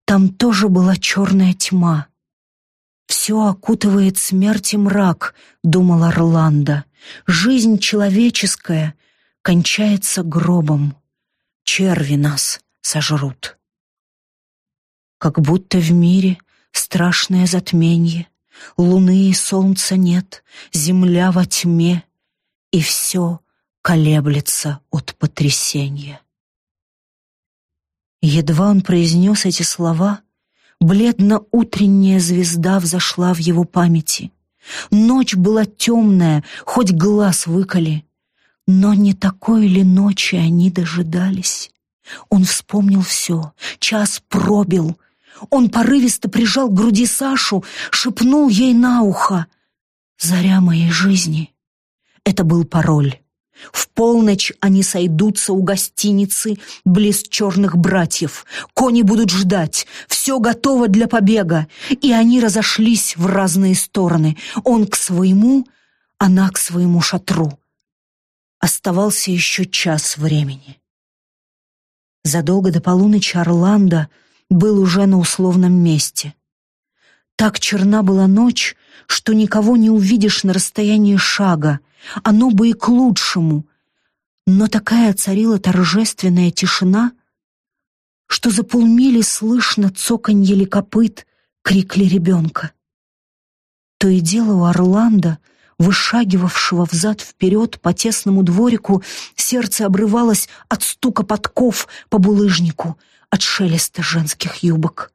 там тоже была черная тьма. «Все окутывает смерть и мрак», — думал Орландо. «Жизнь человеческая кончается гробом. Черви нас сожрут». Как будто в мире страшное затменье, Луны и солнца нет, земля во тьме, И все колеблется от потрясения. Едва он произнес эти слова — Бледно-утренняя звезда взошла в его памяти. Ночь была темная, хоть глаз выколи. Но не такой ли ночи они дожидались? Он вспомнил все, час пробил. Он порывисто прижал к груди Сашу, шепнул ей на ухо. «Заря моей жизни». Это был пароль. В полночь они сойдутся у гостиницы близ черных братьев. Кони будут ждать. Все готово для побега. И они разошлись в разные стороны. Он к своему, она к своему шатру. Оставался еще час времени. Задолго до полуночи Орландо был уже на условном месте. Так черна была ночь, что никого не увидишь на расстоянии шага, оно бы и к лучшему. Но такая царила торжественная тишина, что за полмили слышно цоканье ли копыт, крик ли ребенка. То и дело у Орландо, вышагивавшего взад-вперед по тесному дворику, сердце обрывалось от стука подков по булыжнику, от шелеста женских юбок.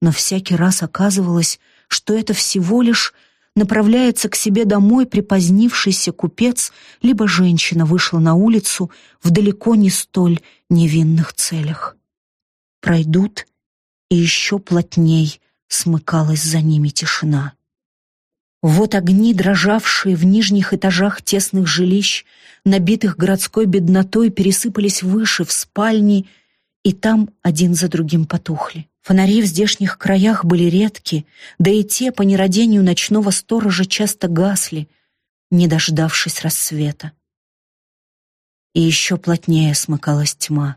Но всякий раз оказывалось, что это всего лишь направляется к себе домой припозднившийся купец, либо женщина вышла на улицу в далеко не столь невинных целях. Пройдут, и еще плотней смыкалась за ними тишина. Вот огни, дрожавшие в нижних этажах тесных жилищ, набитых городской беднотой, пересыпались выше, в спальни, и там один за другим потухли. Фонари в здешних краях были редки, да и те по нерадению ночного сторожа часто гасли, не дождавшись рассвета. И еще плотнее смыкалась тьма.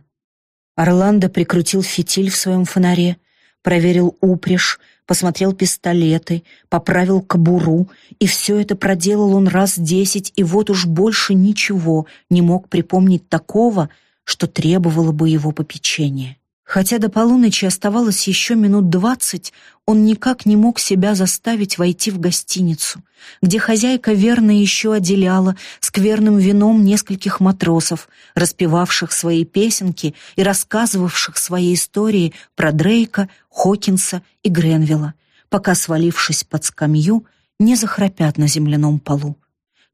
Орландо прикрутил фитиль в своем фонаре, проверил упряжь, посмотрел пистолеты, поправил кобуру, и все это проделал он раз десять, и вот уж больше ничего не мог припомнить такого, что требовало бы его попечения. Хотя до полуночи оставалось еще минут двадцать, он никак не мог себя заставить войти в гостиницу, где хозяйка верно еще отделяла скверным вином нескольких матросов, распевавших свои песенки и рассказывавших свои истории про Дрейка, Хокинса и Гренвилла, пока, свалившись под скамью, не захрапят на земляном полу.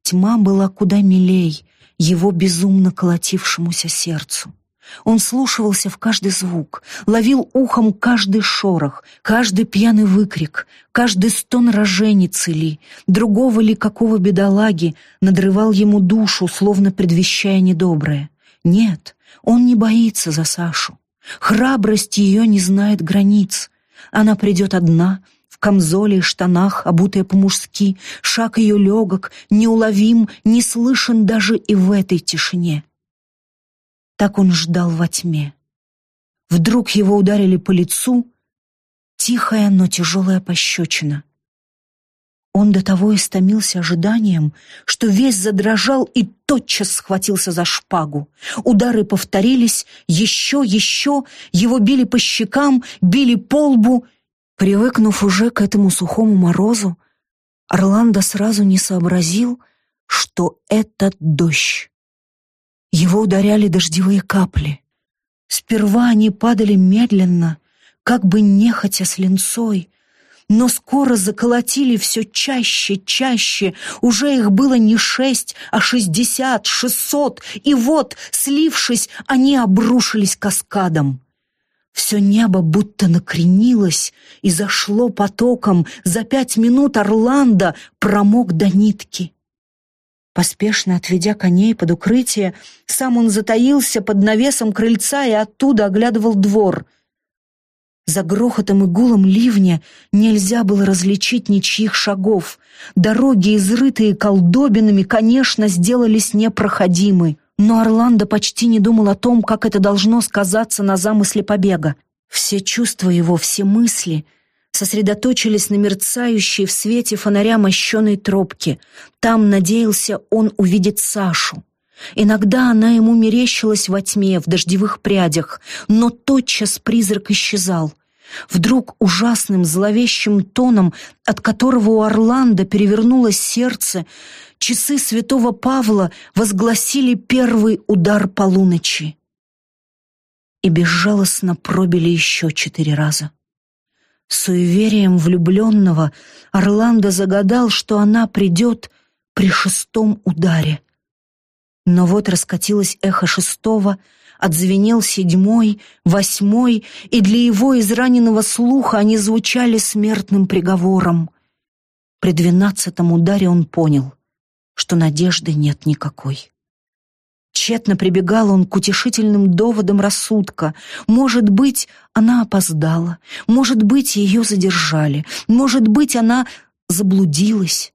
Тьма была куда милей его безумно колотившемуся сердцу. Он слушался в каждый звук, ловил ухом каждый шорох, каждый пьяный выкрик, каждый стон роженицы ли, другого ли какого бедолаги надрывал ему душу, словно предвещая недоброе. Нет, он не боится за Сашу. Храбрость ее не знает границ. Она придет одна, в камзоле и штанах, обутая по-мужски, шаг ее легок, неуловим, не слышен даже и в этой тишине. Так он ждал во тьме. Вдруг его ударили по лицу, тихая, но тяжелая пощечина. Он до того истомился ожиданием, что весь задрожал и тотчас схватился за шпагу. Удары повторились, еще, еще, его били по щекам, били по лбу. Привыкнув уже к этому сухому морозу, Орландо сразу не сообразил, что это дождь. Его ударяли дождевые капли. Сперва они падали медленно, как бы нехотя с линцой, но скоро заколотили все чаще, чаще. Уже их было не шесть, а шестьдесят, шестьсот, и вот, слившись, они обрушились каскадом. Все небо будто накренилось и зашло потоком. За пять минут Орландо промок до нитки. Поспешно отведя коней под укрытие, сам он затаился под навесом крыльца и оттуда оглядывал двор. За грохотом и гулом ливня нельзя было различить ничьих шагов. Дороги, изрытые колдобинами, конечно, сделались непроходимы. Но Орландо почти не думал о том, как это должно сказаться на замысле побега. Все чувства его, все мысли сосредоточились на мерцающей в свете фонаря мощеной тропке. Там надеялся он увидеть Сашу. Иногда она ему мерещилась во тьме, в дождевых прядях, но тотчас призрак исчезал. Вдруг ужасным зловещим тоном, от которого у Орландо перевернулось сердце, часы святого Павла возгласили первый удар полуночи и безжалостно пробили еще четыре раза. Суеверием влюбленного Орландо загадал, что она придет при шестом ударе. Но вот раскатилось эхо шестого, отзвенел седьмой, восьмой, и для его израненного слуха они звучали смертным приговором. При двенадцатом ударе он понял, что надежды нет никакой. Тщетно прибегал он к утешительным доводам рассудка. Может быть, она опоздала, может быть, ее задержали, может быть, она заблудилась.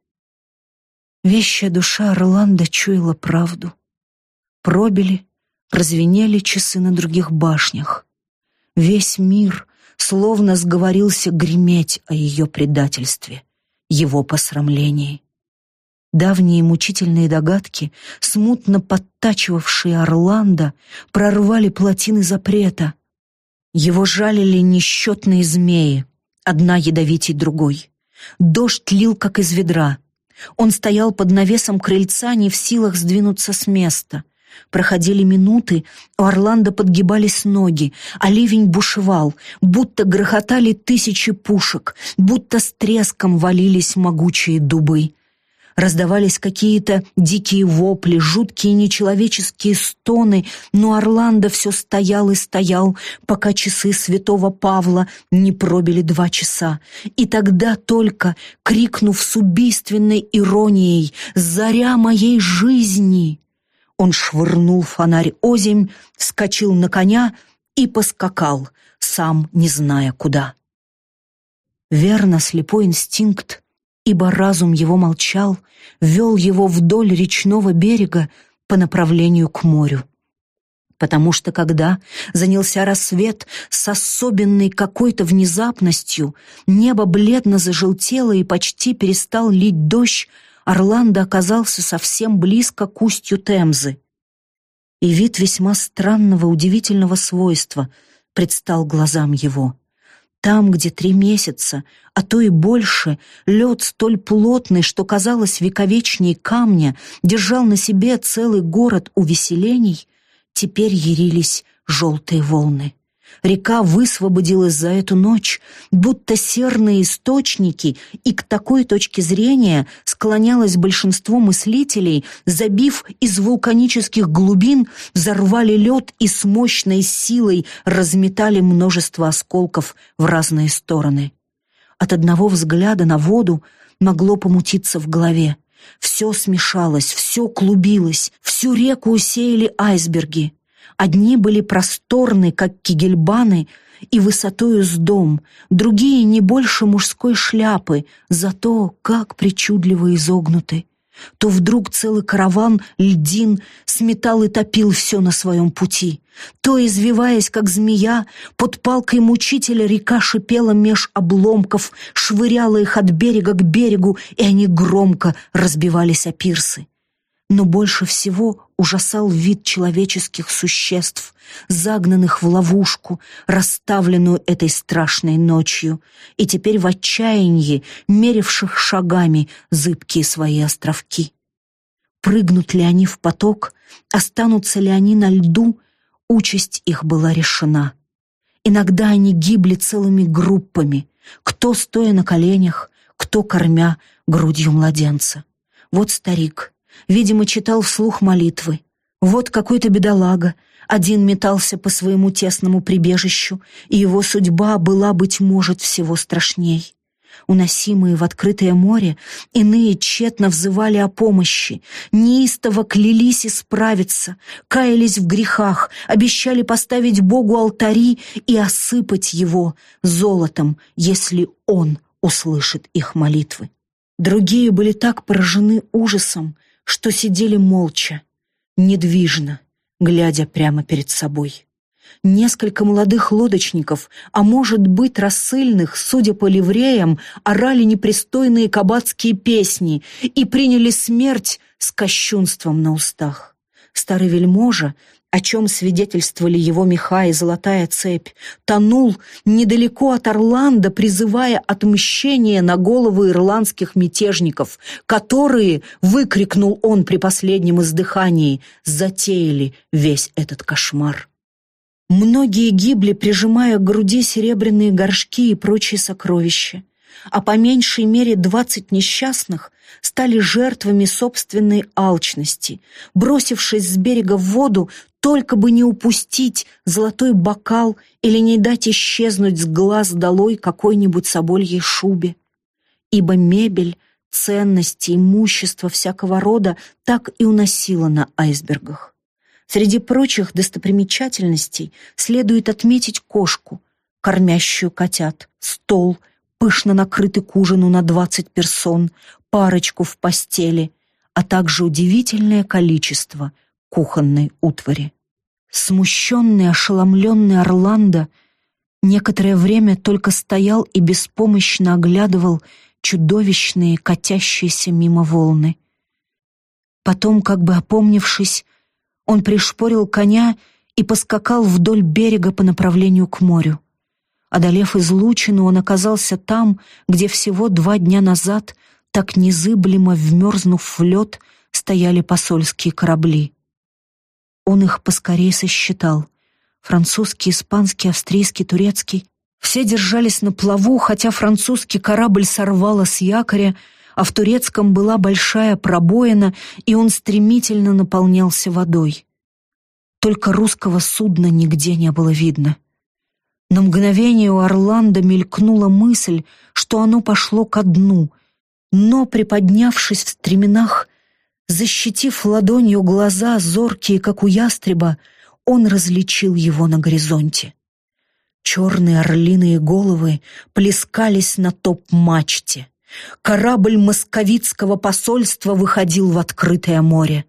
Вещая душа Орландо чуяла правду. Пробили, прозвенели часы на других башнях. Весь мир словно сговорился греметь о ее предательстве, его посрамлении. Давние мучительные догадки, смутно подтачивавшие Орландо, прорвали плотины запрета. Его жалили несчетные змеи, одна ядовитей другой. Дождь лил, как из ведра. Он стоял под навесом крыльца, не в силах сдвинуться с места. Проходили минуты, у Орландо подгибались ноги, а ливень бушевал, будто грохотали тысячи пушек, будто с треском валились могучие дубы. Раздавались какие-то дикие вопли, жуткие нечеловеческие стоны, но Орландо все стоял и стоял, пока часы святого Павла не пробили два часа. И тогда только, крикнув с убийственной иронией «Заря моей жизни!», он швырнул фонарь озимь, вскочил на коня и поскакал, сам не зная куда. Верно, слепой инстинкт ибо разум его молчал, вел его вдоль речного берега по направлению к морю. Потому что когда занялся рассвет с особенной какой-то внезапностью, небо бледно зажелтело и почти перестал лить дождь, Орландо оказался совсем близко к устью Темзы. И вид весьма странного, удивительного свойства предстал глазам его. Там, где три месяца, а то и больше, лед столь плотный, что казалось вековечней камня, держал на себе целый город увеселений, теперь ярились желтые волны. Река высвободилась за эту ночь, будто серные источники, и к такой точке зрения склонялось большинство мыслителей, забив из вулканических глубин, взорвали лед и с мощной силой разметали множество осколков в разные стороны. От одного взгляда на воду могло помутиться в голове. Все смешалось, все клубилось, всю реку усеяли айсберги. Одни были просторны, как кигельбаны, и высотою с дом, другие не больше мужской шляпы, зато как причудливо изогнуты. То вдруг целый караван льдин сметал и топил все на своем пути, то, извиваясь, как змея, под палкой мучителя река шипела меж обломков, швыряла их от берега к берегу, и они громко разбивались о пирсы. Но больше всего ужасал вид человеческих существ, загнанных в ловушку, расставленную этой страшной ночью, и теперь в отчаянии меривших шагами зыбкие свои островки. Прыгнут ли они в поток, останутся ли они на льду, участь их была решена. Иногда они гибли целыми группами, кто стоя на коленях, кто кормя грудью младенца. Вот старик, Видимо, читал вслух молитвы. Вот какой-то бедолага. Один метался по своему тесному прибежищу, и его судьба была, быть может, всего страшней. Уносимые в открытое море, иные тщетно взывали о помощи, неистово клялись исправиться, каялись в грехах, обещали поставить Богу алтари и осыпать его золотом, если Он услышит их молитвы. Другие были так поражены ужасом, что сидели молча, недвижно, глядя прямо перед собой. Несколько молодых лодочников, а может быть рассыльных, судя по ливреям, орали непристойные кабацкие песни и приняли смерть с кощунством на устах. Старый вельможа, о чем свидетельствовали его меха и золотая цепь, тонул недалеко от Орландо, призывая отмщение на головы ирландских мятежников, которые, выкрикнул он при последнем издыхании, затеяли весь этот кошмар. Многие гибли, прижимая к груди серебряные горшки и прочие сокровища а по меньшей мере двадцать несчастных стали жертвами собственной алчности. Бросившись с берега в воду, только бы не упустить золотой бокал или не дать исчезнуть с глаз долой какой-нибудь собольей шубе. Ибо мебель, ценности, имущество всякого рода так и уносило на айсбергах. Среди прочих достопримечательностей следует отметить кошку, кормящую котят, стол, пышно накрытый к ужину на двадцать персон, парочку в постели, а также удивительное количество кухонной утвари. Смущенный, ошеломленный Орландо некоторое время только стоял и беспомощно оглядывал чудовищные, катящиеся мимо волны. Потом, как бы опомнившись, он пришпорил коня и поскакал вдоль берега по направлению к морю. Одолев излучину, он оказался там, где всего два дня назад, так незыблемо вмерзнув в лед, стояли посольские корабли. Он их поскорее сосчитал. Французский, испанский, австрийский, турецкий. Все держались на плаву, хотя французский корабль сорвало с якоря, а в турецком была большая пробоина, и он стремительно наполнялся водой. Только русского судна нигде не было видно. На мгновение у Орландо мелькнула мысль, что оно пошло ко дну, но, приподнявшись в стременах, защитив ладонью глаза, зоркие, как у ястреба, он различил его на горизонте. Черные орлиные головы плескались на топ-мачте. Корабль московитского посольства выходил в открытое море.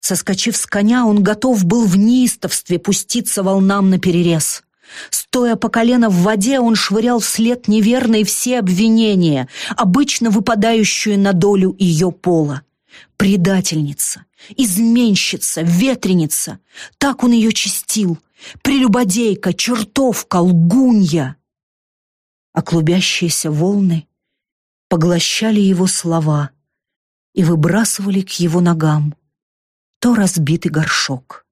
Соскочив с коня, он готов был в неистовстве пуститься волнам на перерез. Стоя по колено в воде, он швырял вслед неверные все обвинения, обычно выпадающие на долю ее пола. Предательница, изменщица, ветреница. Так он ее чистил. Прелюбодейка, чертовка, лгунья. А клубящиеся волны поглощали его слова и выбрасывали к его ногам то разбитый горшок,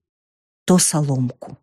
то соломку.